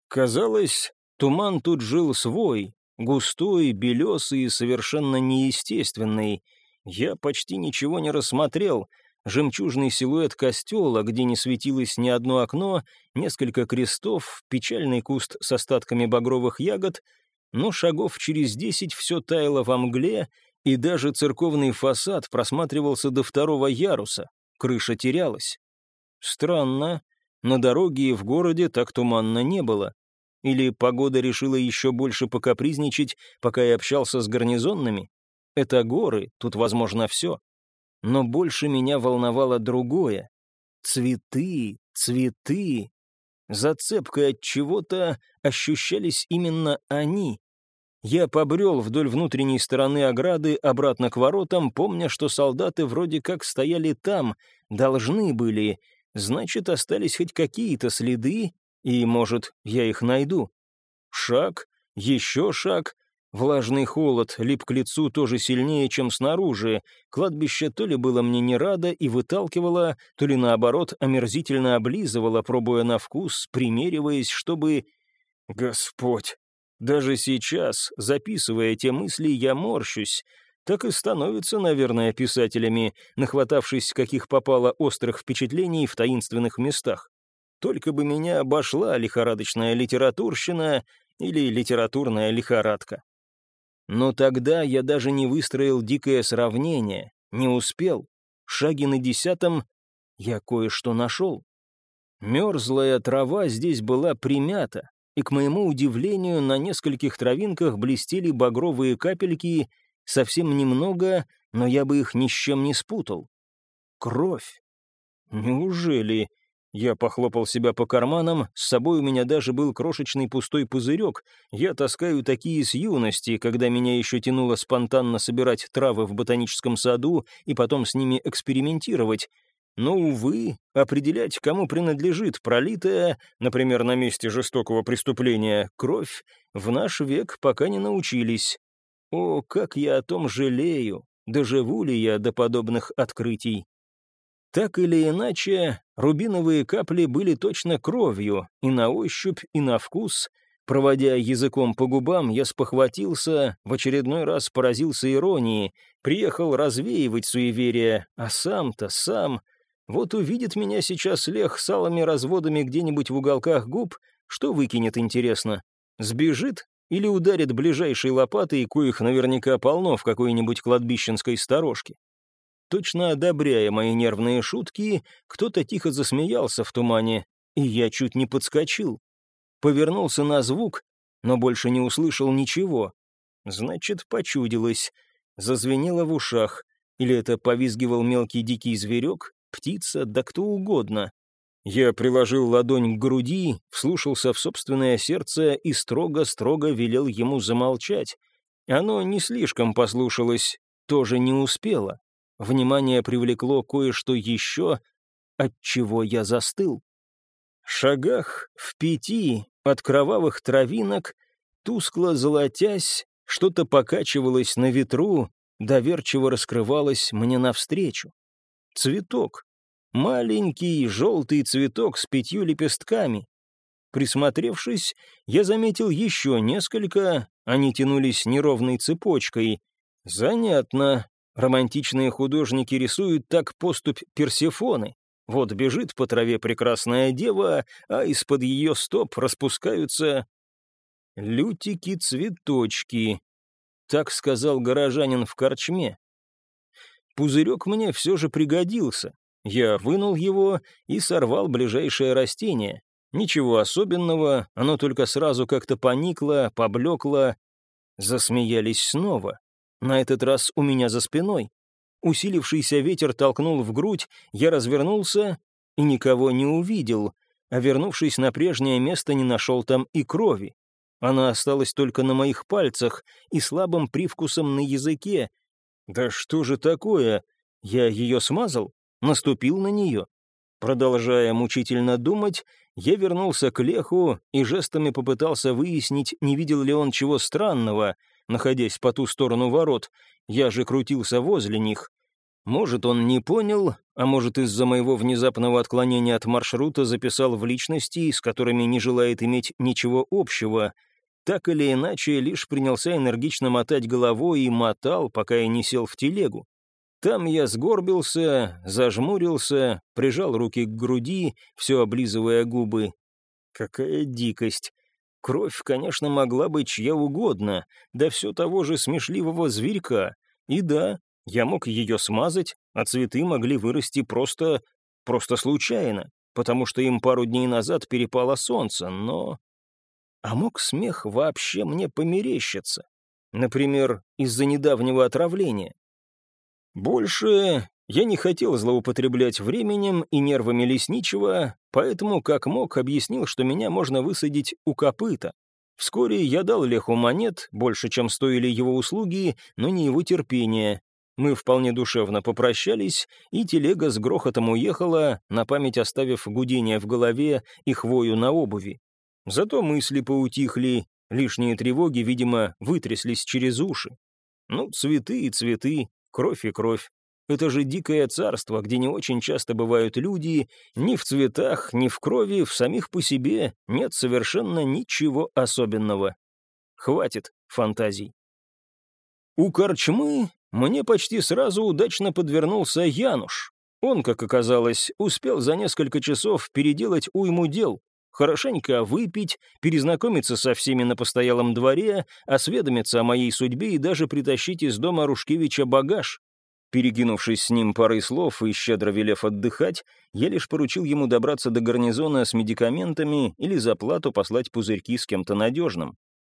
Казалось, туман тут жил свой, густой, белесый и совершенно неестественный. Я почти ничего не рассмотрел — жемчужный силуэт костела, где не светилось ни одно окно, несколько крестов, печальный куст с остатками багровых ягод, но шагов через десять все таяло во мгле, и даже церковный фасад просматривался до второго яруса, крыша терялась. Странно, на дороге и в городе так туманно не было. Или погода решила еще больше покапризничать, пока я общался с гарнизонными? Это горы, тут возможно все. Но больше меня волновало другое. Цветы, цветы. Зацепкой от чего-то ощущались именно они. Я побрел вдоль внутренней стороны ограды обратно к воротам, помня, что солдаты вроде как стояли там, должны были, значит, остались хоть какие-то следы, и, может, я их найду. Шаг, еще шаг, Влажный холод лип к лицу тоже сильнее, чем снаружи. Кладбище то ли было мне не радо и выталкивало, то ли наоборот омерзительно облизывало, пробуя на вкус, примериваясь, чтобы... Господь! Даже сейчас, записывая те мысли, я морщусь. Так и становятся, наверное, писателями, нахватавшись каких попало острых впечатлений в таинственных местах. Только бы меня обошла лихорадочная литературщина или литературная лихорадка. Но тогда я даже не выстроил дикое сравнение, не успел. Шаги на десятом я кое-что нашел. Мерзлая трава здесь была примята, и, к моему удивлению, на нескольких травинках блестели багровые капельки, совсем немного, но я бы их ни с чем не спутал. Кровь. Неужели? Я похлопал себя по карманам, с собой у меня даже был крошечный пустой пузырек. Я таскаю такие с юности, когда меня еще тянуло спонтанно собирать травы в ботаническом саду и потом с ними экспериментировать. Но, увы, определять, кому принадлежит пролитая, например, на месте жестокого преступления, кровь, в наш век пока не научились. О, как я о том жалею! Доживу ли я до подобных открытий? Так или иначе, рубиновые капли были точно кровью, и на ощупь, и на вкус. Проводя языком по губам, я спохватился, в очередной раз поразился иронии, приехал развеивать суеверие, а сам-то сам... Вот увидит меня сейчас Лех с алыми разводами где-нибудь в уголках губ, что выкинет, интересно? Сбежит или ударит ближайшей лопатой, коих наверняка полно в какой-нибудь кладбищенской сторожке? Точно одобряя мои нервные шутки, кто-то тихо засмеялся в тумане, и я чуть не подскочил. Повернулся на звук, но больше не услышал ничего. Значит, почудилось. Зазвенело в ушах. Или это повизгивал мелкий дикий зверек, птица, да кто угодно. Я приложил ладонь к груди, вслушался в собственное сердце и строго-строго велел ему замолчать. Оно не слишком послушалось, тоже не успело. Внимание привлекло кое-что еще, от чего я застыл. Шагах в пяти от кровавых травинок, тускло золотясь, что-то покачивалось на ветру, доверчиво раскрывалось мне навстречу. Цветок. Маленький желтый цветок с пятью лепестками. Присмотревшись, я заметил еще несколько, они тянулись неровной цепочкой. Занятно. Романтичные художники рисуют так поступь Персефоны. Вот бежит по траве прекрасная дева, а из-под ее стоп распускаются лютики-цветочки. Так сказал горожанин в корчме. Пузырек мне все же пригодился. Я вынул его и сорвал ближайшее растение. Ничего особенного, оно только сразу как-то поникло, поблекло. Засмеялись снова. На этот раз у меня за спиной. Усилившийся ветер толкнул в грудь, я развернулся и никого не увидел, а вернувшись на прежнее место, не нашел там и крови. Она осталась только на моих пальцах и слабым привкусом на языке. Да что же такое? Я ее смазал? Наступил на нее? Продолжая мучительно думать, я вернулся к Леху и жестами попытался выяснить, не видел ли он чего странного, находясь по ту сторону ворот. Я же крутился возле них. Может, он не понял, а может, из-за моего внезапного отклонения от маршрута записал в личности, с которыми не желает иметь ничего общего. Так или иначе, лишь принялся энергично мотать головой и мотал, пока я не сел в телегу. Там я сгорбился, зажмурился, прижал руки к груди, все облизывая губы. Какая дикость! Кровь, конечно, могла быть чья угодно, да все того же смешливого зверька. И да, я мог ее смазать, а цветы могли вырасти просто... просто случайно, потому что им пару дней назад перепало солнце, но... А мог смех вообще мне померещиться? Например, из-за недавнего отравления. Больше я не хотел злоупотреблять временем и нервами лесничего, поэтому, как мог, объяснил, что меня можно высадить у копыта. Вскоре я дал Леху монет, больше, чем стоили его услуги, но не его терпение, мы вполне душевно попрощались, и телега с грохотом уехала, на память оставив гудение в голове и хвою на обуви. Зато мысли поутихли, лишние тревоги, видимо, вытряслись через уши. Ну, цветы и цветы, кровь и кровь. Это же дикое царство, где не очень часто бывают люди, ни в цветах, ни в крови, в самих по себе нет совершенно ничего особенного. Хватит фантазий. У корчмы мне почти сразу удачно подвернулся Януш. Он, как оказалось, успел за несколько часов переделать уйму дел, хорошенько выпить, перезнакомиться со всеми на постоялом дворе, осведомиться о моей судьбе и даже притащить из дома Рушкевича багаж. Перегинувшись с ним парой слов и щедро велев отдыхать, я лишь поручил ему добраться до гарнизона с медикаментами или за плату послать пузырьки с кем-то надежным.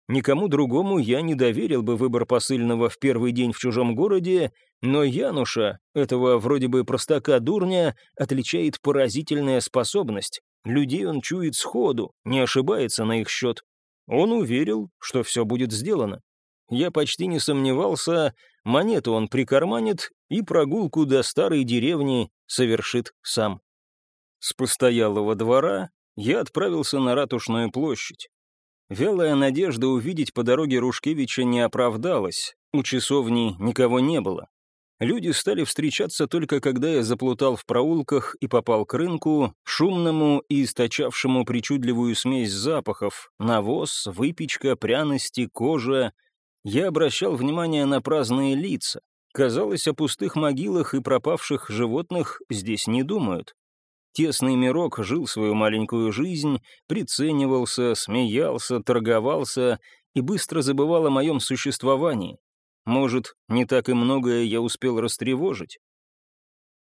Никому другому я не доверил бы выбор посыльного в первый день в чужом городе, но Януша, этого вроде бы простака-дурня, отличает поразительная способность. Людей он чует сходу, не ошибается на их счет. Он уверил, что все будет сделано. Я почти не сомневался, монету он прикарманит и прогулку до старой деревни совершит сам. С постоялого двора я отправился на Ратушную площадь. Вялая надежда увидеть по дороге Рушкевича не оправдалась, у часовни никого не было. Люди стали встречаться только когда я заплутал в проулках и попал к рынку, шумному и источавшему причудливую смесь запахов — навоз, выпечка, пряности, кожа. Я обращал внимание на праздные лица. Казалось, о пустых могилах и пропавших животных здесь не думают. Тесный мирок жил свою маленькую жизнь, приценивался, смеялся, торговался и быстро забывал о моем существовании. Может, не так и многое я успел растревожить?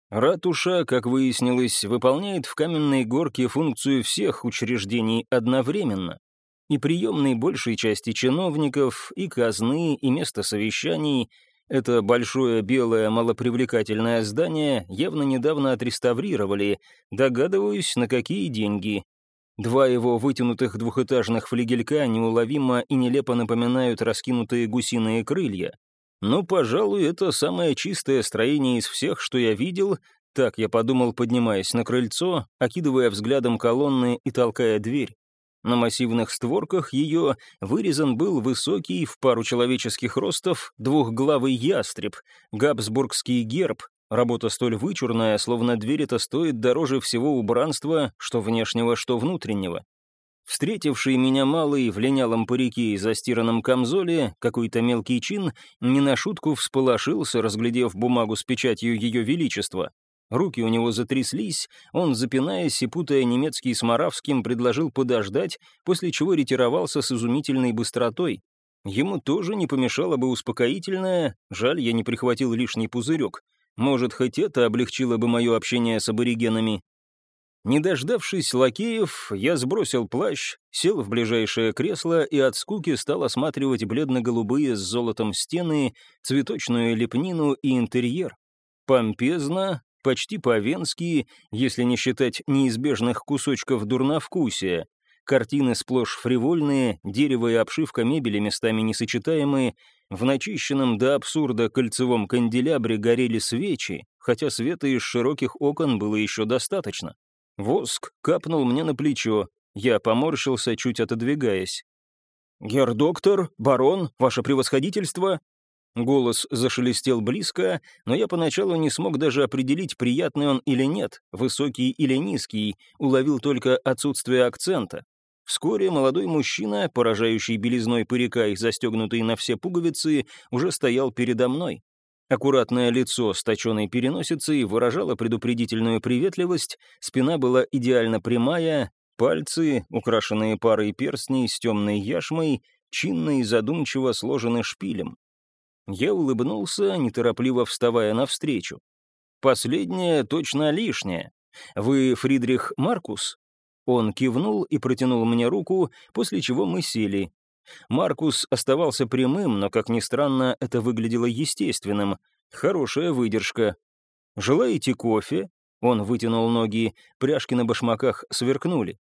Ратуша, как выяснилось, выполняет в каменной горке функцию всех учреждений одновременно. И приемной большей части чиновников, и казны, и место совещаний. Это большое белое малопривлекательное здание явно недавно отреставрировали, догадываюсь, на какие деньги. Два его вытянутых двухэтажных флигелька неуловимо и нелепо напоминают раскинутые гусиные крылья. Но, пожалуй, это самое чистое строение из всех, что я видел, так я подумал, поднимаясь на крыльцо, окидывая взглядом колонны и толкая дверь. На массивных створках ее вырезан был высокий, в пару человеческих ростов, двухглавый ястреб, габсбургский герб, Работа столь вычурная, словно дверь эта стоит дороже всего убранства, что внешнего, что внутреннего. Встретивший меня малый в линялом парике и застиранном камзоле, какой-то мелкий чин, не на шутку всполошился, разглядев бумагу с печатью Ее Величества. Руки у него затряслись, он, запинаясь и путая немецкий с маравским, предложил подождать, после чего ретировался с изумительной быстротой. Ему тоже не помешало бы успокоительное, жаль, я не прихватил лишний пузырек. Может, хоть это облегчило бы мое общение с аборигенами. Не дождавшись лакеев, я сбросил плащ, сел в ближайшее кресло и от скуки стал осматривать бледно-голубые с золотом стены, цветочную лепнину и интерьер. Помпезно, почти по-венски, если не считать неизбежных кусочков дурновкусия. Картины сплошь фривольные, дерево и обшивка мебели местами несочетаемые, в начищенном до абсурда кольцевом канделябре горели свечи, хотя света из широких окон было еще достаточно. Воск капнул мне на плечо, я поморщился, чуть отодвигаясь. «Гердоктор, барон, ваше превосходительство!» Голос зашелестел близко, но я поначалу не смог даже определить, приятный он или нет, высокий или низкий, уловил только отсутствие акцента. Вскоре молодой мужчина, поражающий белизной парика и застегнутый на все пуговицы, уже стоял передо мной. Аккуратное лицо с точенной переносицей выражало предупредительную приветливость, спина была идеально прямая, пальцы, украшенные парой перстней с темной яшмой, чинно и задумчиво сложены шпилем. Я улыбнулся, неторопливо вставая навстречу. «Последнее точно лишнее. Вы Фридрих Маркус?» Он кивнул и протянул мне руку, после чего мы сели. Маркус оставался прямым, но, как ни странно, это выглядело естественным. Хорошая выдержка. «Желаете кофе?» Он вытянул ноги, пряжки на башмаках сверкнули.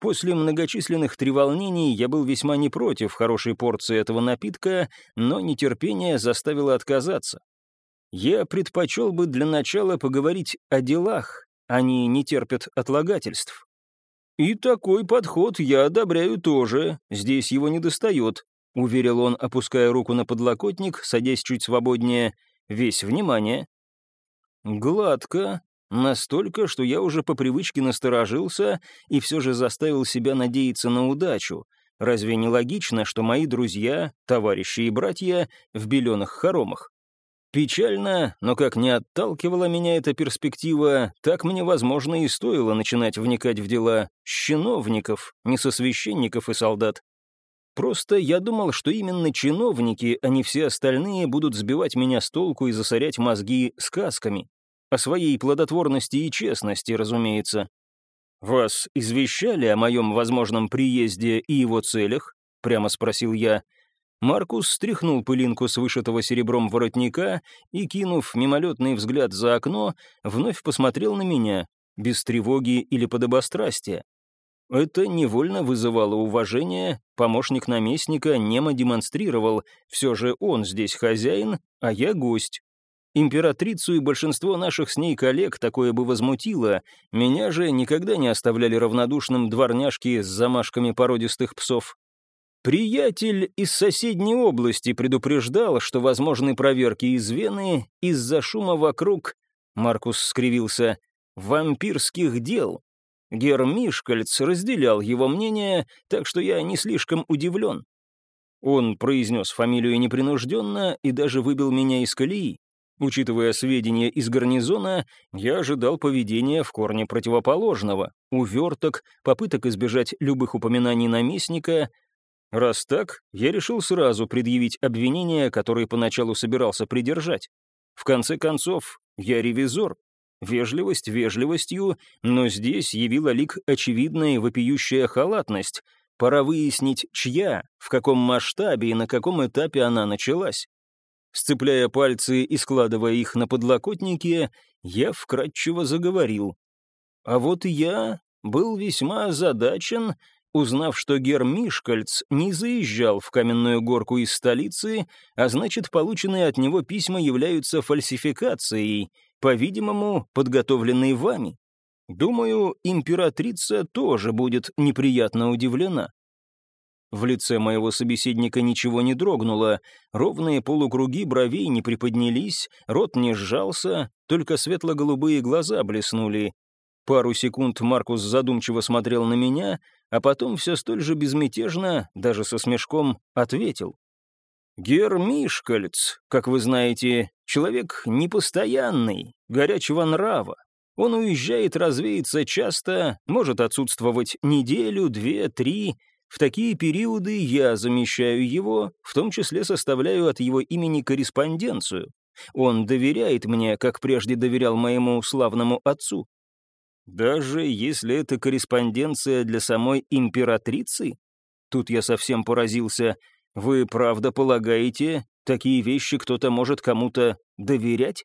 После многочисленных треволнений я был весьма не против хорошей порции этого напитка, но нетерпение заставило отказаться. Я предпочел бы для начала поговорить о делах, они не терпят отлагательств. «И такой подход я одобряю тоже, здесь его не достает», — уверил он, опуская руку на подлокотник, садясь чуть свободнее, весь внимание. Гладко, настолько, что я уже по привычке насторожился и все же заставил себя надеяться на удачу. Разве не логично, что мои друзья, товарищи и братья в беленых хоромах? Печально, но как не отталкивала меня эта перспектива, так мне, возможно, и стоило начинать вникать в дела чиновников, не со священников и солдат. Просто я думал, что именно чиновники, а не все остальные, будут сбивать меня с толку и засорять мозги сказками. О своей плодотворности и честности, разумеется. «Вас извещали о моем возможном приезде и его целях?» — прямо спросил я. Маркус стряхнул пылинку с вышитого серебром воротника и, кинув мимолетный взгляд за окно, вновь посмотрел на меня, без тревоги или подобострастия. Это невольно вызывало уважение, помощник наместника немо демонстрировал, все же он здесь хозяин, а я гость. Императрицу и большинство наших с ней коллег такое бы возмутило, меня же никогда не оставляли равнодушным дворняжки с замашками породистых псов. Приятель из соседней области предупреждал, что возможны проверки из Вены из-за шума вокруг, Маркус скривился, вампирских дел. Гер Мишкальц разделял его мнение, так что я не слишком удивлен. Он произнес фамилию непринужденно и даже выбил меня из колеи. Учитывая сведения из гарнизона, я ожидал поведения в корне противоположного. Уверток, попыток избежать любых упоминаний наместника, Раз так, я решил сразу предъявить обвинения, которые поначалу собирался придержать. В конце концов, я ревизор. Вежливость вежливостью, но здесь явила лик очевидная вопиющая халатность. Пора выяснить, чья, в каком масштабе и на каком этапе она началась. Сцепляя пальцы и складывая их на подлокотнике, я вкратчиво заговорил. А вот я был весьма озадачен, узнав, что Гер Мишкальц не заезжал в каменную горку из столицы, а значит, полученные от него письма являются фальсификацией, по-видимому, подготовленной вами. Думаю, императрица тоже будет неприятно удивлена. В лице моего собеседника ничего не дрогнуло, ровные полукруги бровей не приподнялись, рот не сжался, только светло-голубые глаза блеснули. Пару секунд Маркус задумчиво смотрел на меня, а потом все столь же безмятежно, даже со смешком, ответил. «Гер Мишкальц, как вы знаете, человек непостоянный, горячего нрава. Он уезжает развеяться часто, может отсутствовать неделю, две, три, в такие периоды я замещаю его, в том числе составляю от его имени корреспонденцию. Он доверяет мне, как прежде доверял моему славному отцу. Даже если это корреспонденция для самой императрицы? Тут я совсем поразился. Вы правда полагаете, такие вещи кто-то может кому-то доверять?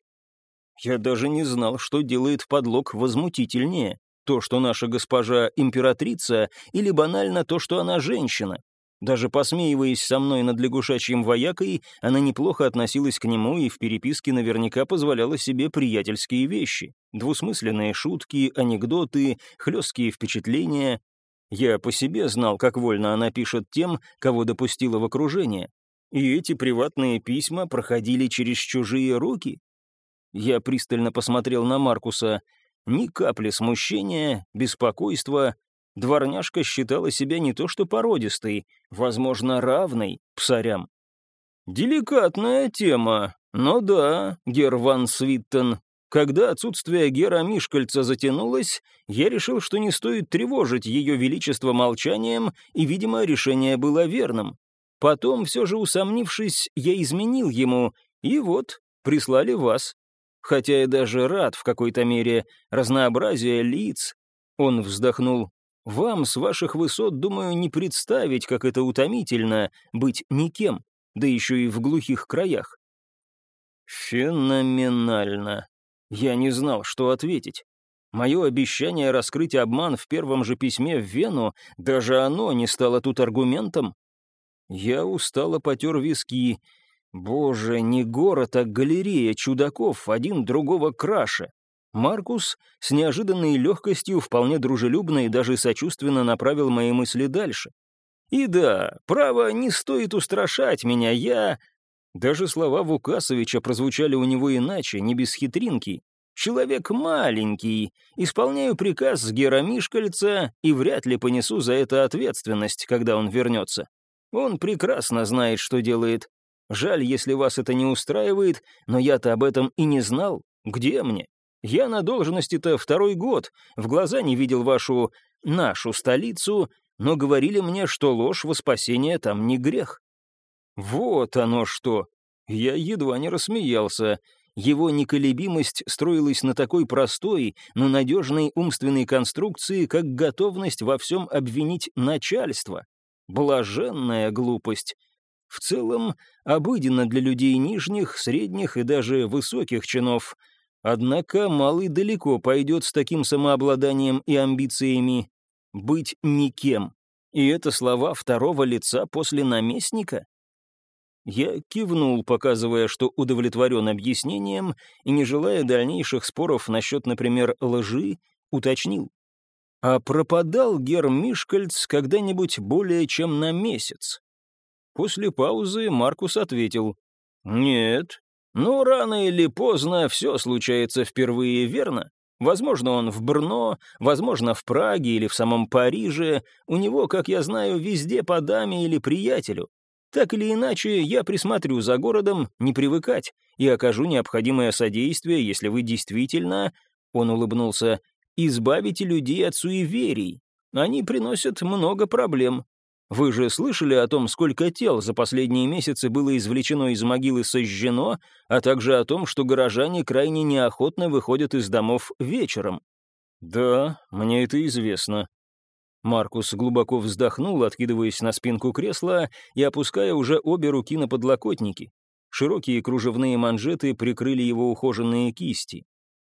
Я даже не знал, что делает подлог возмутительнее то, что наша госпожа императрица, или банально то, что она женщина. Даже посмеиваясь со мной над лягушачьим воякой, она неплохо относилась к нему и в переписке наверняка позволяла себе приятельские вещи. Двусмысленные шутки, анекдоты, хлесткие впечатления. Я по себе знал, как вольно она пишет тем, кого допустила в окружение. И эти приватные письма проходили через чужие руки. Я пристально посмотрел на Маркуса. Ни капли смущения, беспокойства. Дворняжка считала себя не то что породистой, возможно, равной псарям. «Деликатная тема, но да, Гер Свиттен. Когда отсутствие Гера Мишкальца затянулось, я решил, что не стоит тревожить ее величество молчанием, и, видимо, решение было верным. Потом, все же усомнившись, я изменил ему, и вот, прислали вас хотя я даже рад в какой-то мере разнообразия лиц. Он вздохнул. Вам с ваших высот, думаю, не представить, как это утомительно быть никем, да еще и в глухих краях. Феноменально. Я не знал, что ответить. Мое обещание раскрыть обман в первом же письме в Вену, даже оно не стало тут аргументом. Я устало потер виски. Боже, не город, а галерея чудаков, один другого краше. Маркус с неожиданной легкостью, вполне дружелюбно и даже сочувственно направил мои мысли дальше. И да, право, не стоит устрашать меня, я... Даже слова Вукасовича прозвучали у него иначе, не без хитринки. Человек маленький, исполняю приказ с Гера Мишкальца и вряд ли понесу за это ответственность, когда он вернется. Он прекрасно знает, что делает. Жаль, если вас это не устраивает, но я-то об этом и не знал. Где мне? Я на должности-то второй год, в глаза не видел вашу... нашу столицу, но говорили мне, что ложь во спасение там не грех. Вот оно что. Я едва не рассмеялся. Его неколебимость строилась на такой простой, но надежной умственной конструкции, как готовность во всем обвинить начальство. Блаженная глупость. В целом, обыденно для людей нижних, средних и даже высоких чинов. Однако малый далеко пойдет с таким самообладанием и амбициями. Быть никем. И это слова второго лица после наместника? Я кивнул, показывая, что удовлетворен объяснением, и, не желая дальнейших споров насчет, например, лжи, уточнил. А пропадал Гер Мишкальц когда-нибудь более чем на месяц? После паузы Маркус ответил. «Нет. Но рано или поздно все случается впервые, верно? Возможно, он в Брно, возможно, в Праге или в самом Париже. У него, как я знаю, везде по даме или приятелю. Так или иначе, я присмотрю за городом, не привыкать, и окажу необходимое содействие, если вы действительно, — он улыбнулся, — избавите людей от суеверий. Они приносят много проблем. Вы же слышали о том, сколько тел за последние месяцы было извлечено из могилы сожжено, а также о том, что горожане крайне неохотно выходят из домов вечером? Да, мне это известно. Маркус глубоко вздохнул, откидываясь на спинку кресла и опуская уже обе руки на подлокотники. широкие кружевные манжеты прикрыли его ухоженные кисти.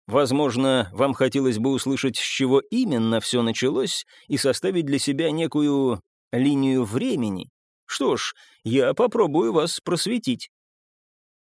Возможно, вам хотелось бы услышать, с чего именно все началось, и составить для себя некую линию времени. Что ж, я попробую вас просветить.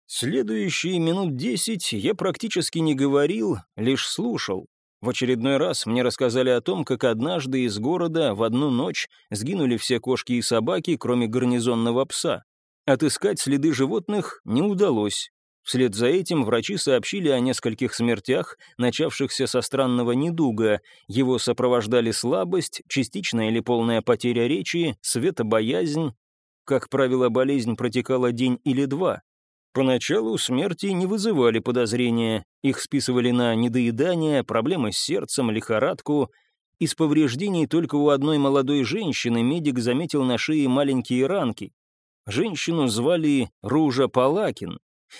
Следующие минут десять я практически не говорил, лишь слушал. В очередной раз мне рассказали о том, как однажды из города в одну ночь сгинули все кошки и собаки, кроме гарнизонного пса. Отыскать следы животных не удалось. Вслед за этим врачи сообщили о нескольких смертях, начавшихся со странного недуга. Его сопровождали слабость, частичная или полная потеря речи, светобоязнь. Как правило, болезнь протекала день или два. Поначалу смерти не вызывали подозрения, их списывали на недоедание, проблемы с сердцем, лихорадку. Из повреждений только у одной молодой женщины медик заметил на шее маленькие ранки. Женщину звали Ружа Палакин,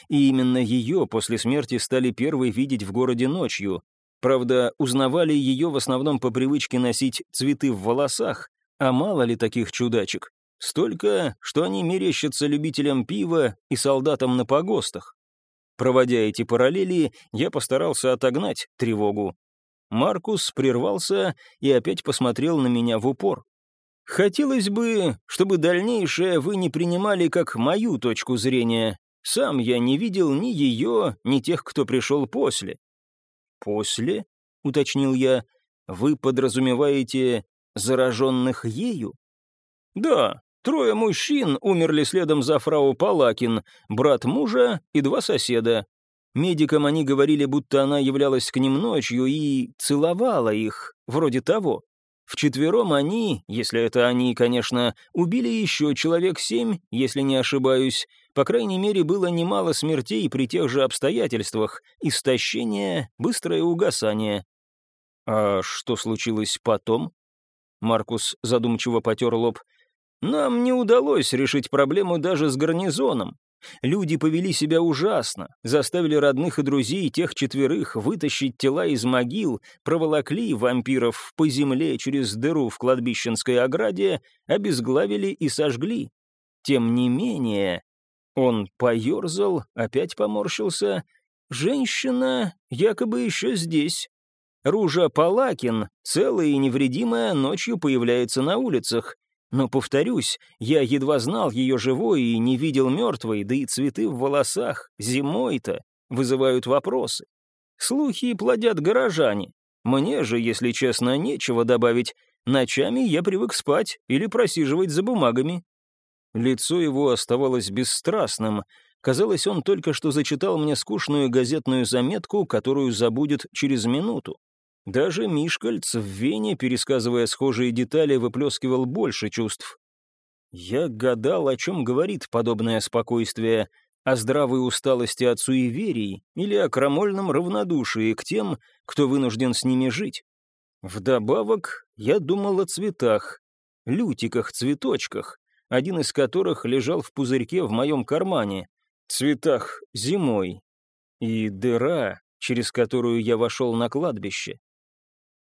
и именно ее после смерти стали первой видеть в городе ночью. Правда, узнавали ее в основном по привычке носить цветы в волосах, а мало ли таких чудачек. Столько, что они мерещатся любителям пива и солдатам на погостах. Проводя эти параллели, я постарался отогнать тревогу. Маркус прервался и опять посмотрел на меня в упор. «Хотелось бы, чтобы дальнейшее вы не принимали как мою точку зрения. Сам я не видел ни ее, ни тех, кто пришел после». «После?» — уточнил я. «Вы подразумеваете зараженных ею?» «Да, Трое мужчин умерли следом за фрау Палакин, брат мужа и два соседа. Медикам они говорили, будто она являлась к ним ночью и целовала их, вроде того. Вчетвером они, если это они, конечно, убили еще человек семь, если не ошибаюсь. По крайней мере, было немало смертей при тех же обстоятельствах. Истощение, быстрое угасание. А что случилось потом? Маркус задумчиво потер лоб. Нам не удалось решить проблему даже с гарнизоном. Люди повели себя ужасно, заставили родных и друзей тех четверых вытащить тела из могил, проволокли вампиров по земле через дыру в кладбищенской ограде, обезглавили и сожгли. Тем не менее, он поерзал, опять поморщился. Женщина якобы еще здесь. Ружа Палакин, целая и невредимая, ночью появляется на улицах. Но, повторюсь, я едва знал ее живой и не видел мертвой, да и цветы в волосах, зимой-то, вызывают вопросы. Слухи плодят горожане. Мне же, если честно, нечего добавить. Ночами я привык спать или просиживать за бумагами. Лицо его оставалось бесстрастным. Казалось, он только что зачитал мне скучную газетную заметку, которую забудет через минуту. Даже Мишкальц в Вене, пересказывая схожие детали, выплескивал больше чувств. Я гадал, о чем говорит подобное спокойствие, о здравой усталости от суеверий или о крамольном равнодушии к тем, кто вынужден с ними жить. Вдобавок, я думал о цветах, лютиках-цветочках, один из которых лежал в пузырьке в моем кармане, цветах зимой, и дыра, через которую я вошел на кладбище.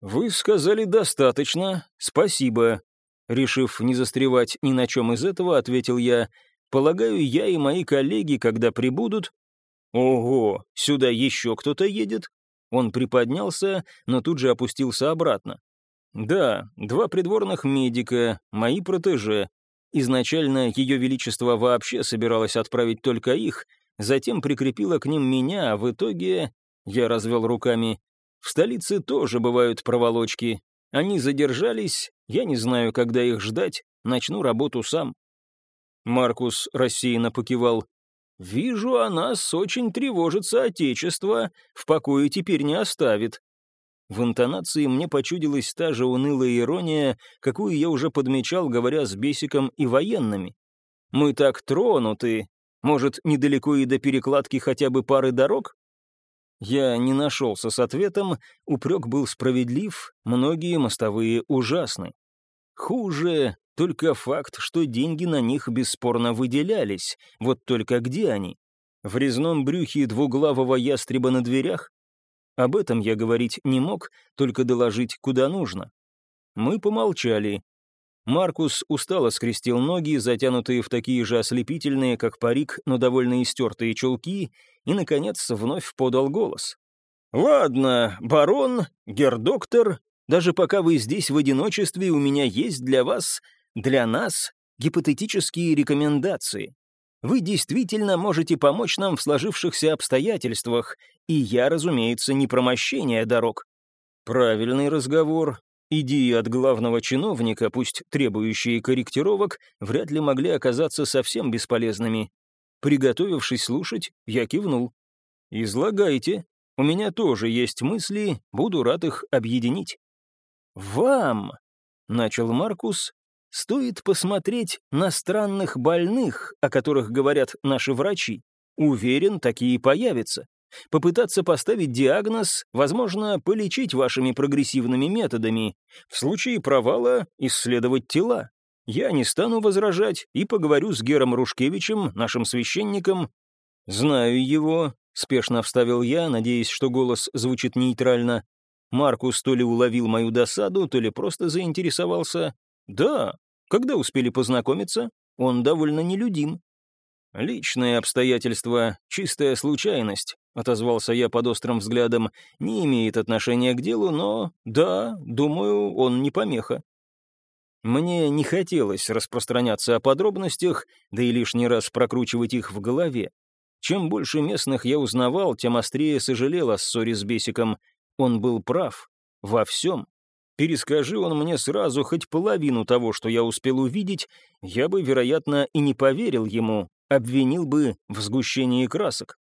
«Вы сказали достаточно, спасибо». Решив не застревать ни на чем из этого, ответил я, «Полагаю, я и мои коллеги, когда прибудут...» «Ого, сюда еще кто-то едет?» Он приподнялся, но тут же опустился обратно. «Да, два придворных медика, мои протеже. Изначально Ее Величество вообще собиралось отправить только их, затем прикрепила к ним меня, а в итоге...» Я развел руками. В столице тоже бывают проволочки. Они задержались, я не знаю, когда их ждать, начну работу сам». Маркус рассеянно покивал. «Вижу, о нас очень тревожится Отечество, в покое теперь не оставит». В интонации мне почудилась та же унылая ирония, какую я уже подмечал, говоря с Бесиком и военными. «Мы так тронуты. Может, недалеко и до перекладки хотя бы пары дорог?» Я не нашелся с ответом, упрек был справедлив, многие мостовые ужасны. Хуже только факт, что деньги на них бесспорно выделялись, вот только где они? В резном брюхе двуглавого ястреба на дверях? Об этом я говорить не мог, только доложить куда нужно. Мы помолчали. Маркус устало скрестил ноги, затянутые в такие же ослепительные, как парик, но довольно истертые чулки, и, наконец, вновь подал голос. «Ладно, барон, гердоктор, даже пока вы здесь в одиночестве, у меня есть для вас, для нас, гипотетические рекомендации. Вы действительно можете помочь нам в сложившихся обстоятельствах, и я, разумеется, не про мощение дорог. Правильный разговор. Идеи от главного чиновника, пусть требующие корректировок, вряд ли могли оказаться совсем бесполезными. Приготовившись слушать, я кивнул. «Излагайте. У меня тоже есть мысли, буду рад их объединить». «Вам», — начал Маркус, Стоит посмотреть на странных больных, о которых говорят наши врачи. Уверен, такие появятся. Попытаться поставить диагноз, возможно, полечить вашими прогрессивными методами. В случае провала исследовать тела. Я не стану возражать и поговорю с Гером Рушкевичем, нашим священником. Знаю его, спешно вставил я, надеясь, что голос звучит нейтрально. Маркус то ли уловил мою досаду, то ли просто заинтересовался. Да, когда успели познакомиться, он довольно нелюдим. «Личные обстоятельства, чистая случайность», — отозвался я под острым взглядом, «не имеет отношения к делу, но, да, думаю, он не помеха». Мне не хотелось распространяться о подробностях, да и лишний раз прокручивать их в голове. Чем больше местных я узнавал, тем острее сожалел о ссоре с Бесиком. Он был прав. Во всем. Перескажи он мне сразу хоть половину того, что я успел увидеть, я бы, вероятно, и не поверил ему, обвинил бы в сгущении красок.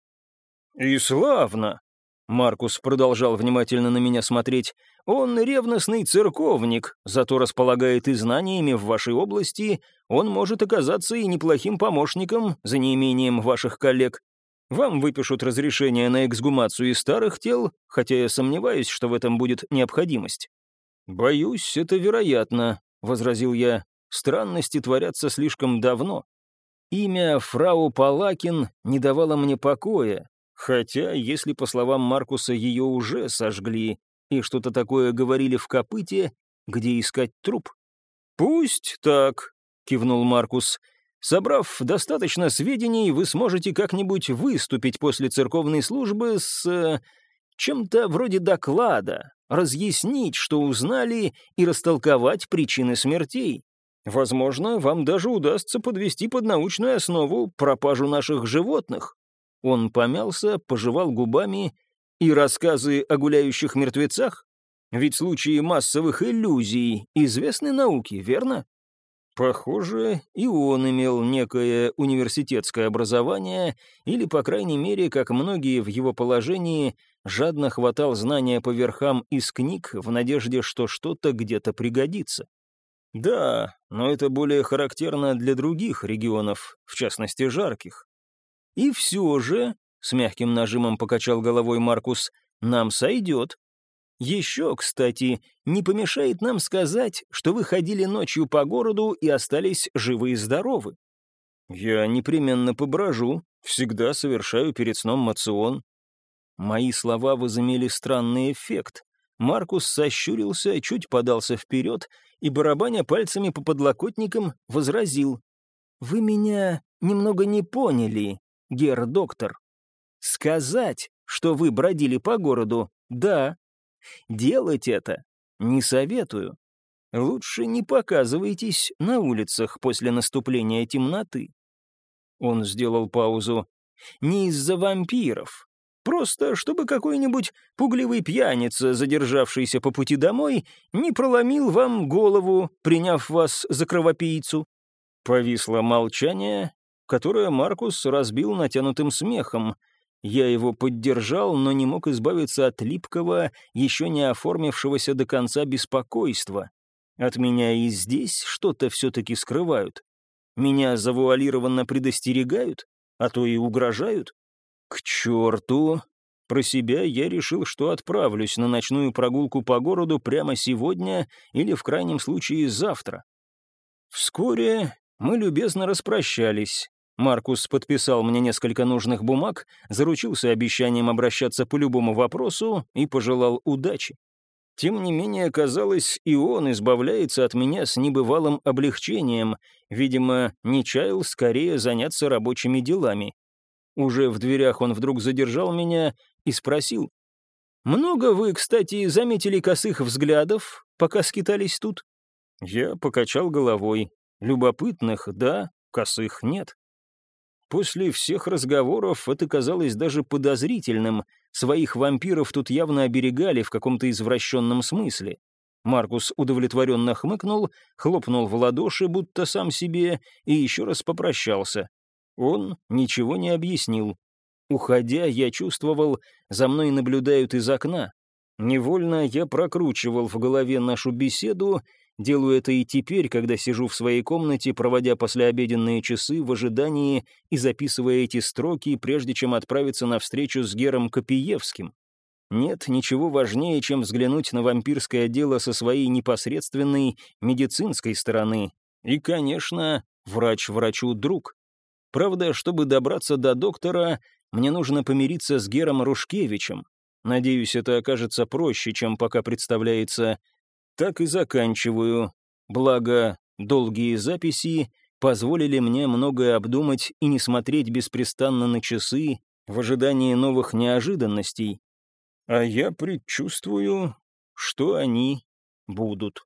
«И славно!» — Маркус продолжал внимательно на меня смотреть. «Он ревностный церковник, зато располагает и знаниями в вашей области, он может оказаться и неплохим помощником за неимением ваших коллег. Вам выпишут разрешение на эксгумацию из старых тел, хотя я сомневаюсь, что в этом будет необходимость. «Боюсь, это вероятно», — возразил я. «Странности творятся слишком давно. Имя фрау Палакин не давало мне покоя, хотя, если, по словам Маркуса, ее уже сожгли и что-то такое говорили в копыте, где искать труп». «Пусть так», — кивнул Маркус. «Собрав достаточно сведений, вы сможете как-нибудь выступить после церковной службы с... Чем-то вроде доклада, разъяснить, что узнали, и растолковать причины смертей. Возможно, вам даже удастся подвести под научную основу пропажу наших животных. Он помялся, пожевал губами. И рассказы о гуляющих мертвецах? Ведь случаи массовых иллюзий известны науке, верно? Похоже, и он имел некое университетское образование, или, по крайней мере, как многие в его положении, жадно хватал знания по верхам из книг в надежде, что что-то где-то пригодится. Да, но это более характерно для других регионов, в частности, жарких. И все же, с мягким нажимом покачал головой Маркус, нам сойдет. Еще, кстати, не помешает нам сказать, что вы ходили ночью по городу и остались живы и здоровы. Я непременно поброжу, всегда совершаю перед сном мацион. Мои слова возымели странный эффект. Маркус сощурился, чуть подался вперед и, барабаня пальцами по подлокотникам, возразил. «Вы меня немного не поняли, гер-доктор. Сказать, что вы бродили по городу, да, Делать это не советую. Лучше не показывайтесь на улицах после наступления темноты. Он сделал паузу. Не из-за вампиров. Просто, чтобы какой-нибудь пугливый пьяница, задержавшийся по пути домой, не проломил вам голову, приняв вас за кровопийцу. Повисло молчание, которое Маркус разбил натянутым смехом — я его поддержал, но не мог избавиться от липкого, еще не оформившегося до конца беспокойства. От меня и здесь что-то все-таки скрывают. Меня завуалированно предостерегают, а то и угрожают. К черту! Про себя я решил, что отправлюсь на ночную прогулку по городу прямо сегодня или, в крайнем случае, завтра. Вскоре мы любезно распрощались, Маркус подписал мне несколько нужных бумаг, заручился обещанием обращаться по любому вопросу и пожелал удачи. Тем не менее, казалось, и он избавляется от меня с небывалым облегчением, видимо, не чаял скорее заняться рабочими делами. Уже в дверях он вдруг задержал меня и спросил. «Много вы, кстати, заметили косых взглядов, пока скитались тут?» Я покачал головой. Любопытных — да, косых — нет. После всех разговоров это казалось даже подозрительным. Своих вампиров тут явно оберегали в каком-то извращенном смысле. Маркус удовлетворенно хмыкнул, хлопнул в ладоши, будто сам себе, и еще раз попрощался. Он ничего не объяснил. Уходя, я чувствовал, за мной наблюдают из окна. Невольно я прокручивал в голове нашу беседу Делаю это и теперь, когда сижу в своей комнате, проводя послеобеденные часы в ожидании и записывая эти строки, прежде чем отправиться на встречу с Гером Копиевским. Нет ничего важнее, чем взглянуть на вампирское дело со своей непосредственной медицинской стороны. И, конечно, врач врачу друг. Правда, чтобы добраться до доктора, мне нужно помириться с Гером Рушкевичем. Надеюсь, это окажется проще, чем пока представляется так и заканчиваю. Благо, долгие записи позволили мне многое обдумать и не смотреть беспрестанно на часы в ожидании новых неожиданностей. А я предчувствую, что они будут.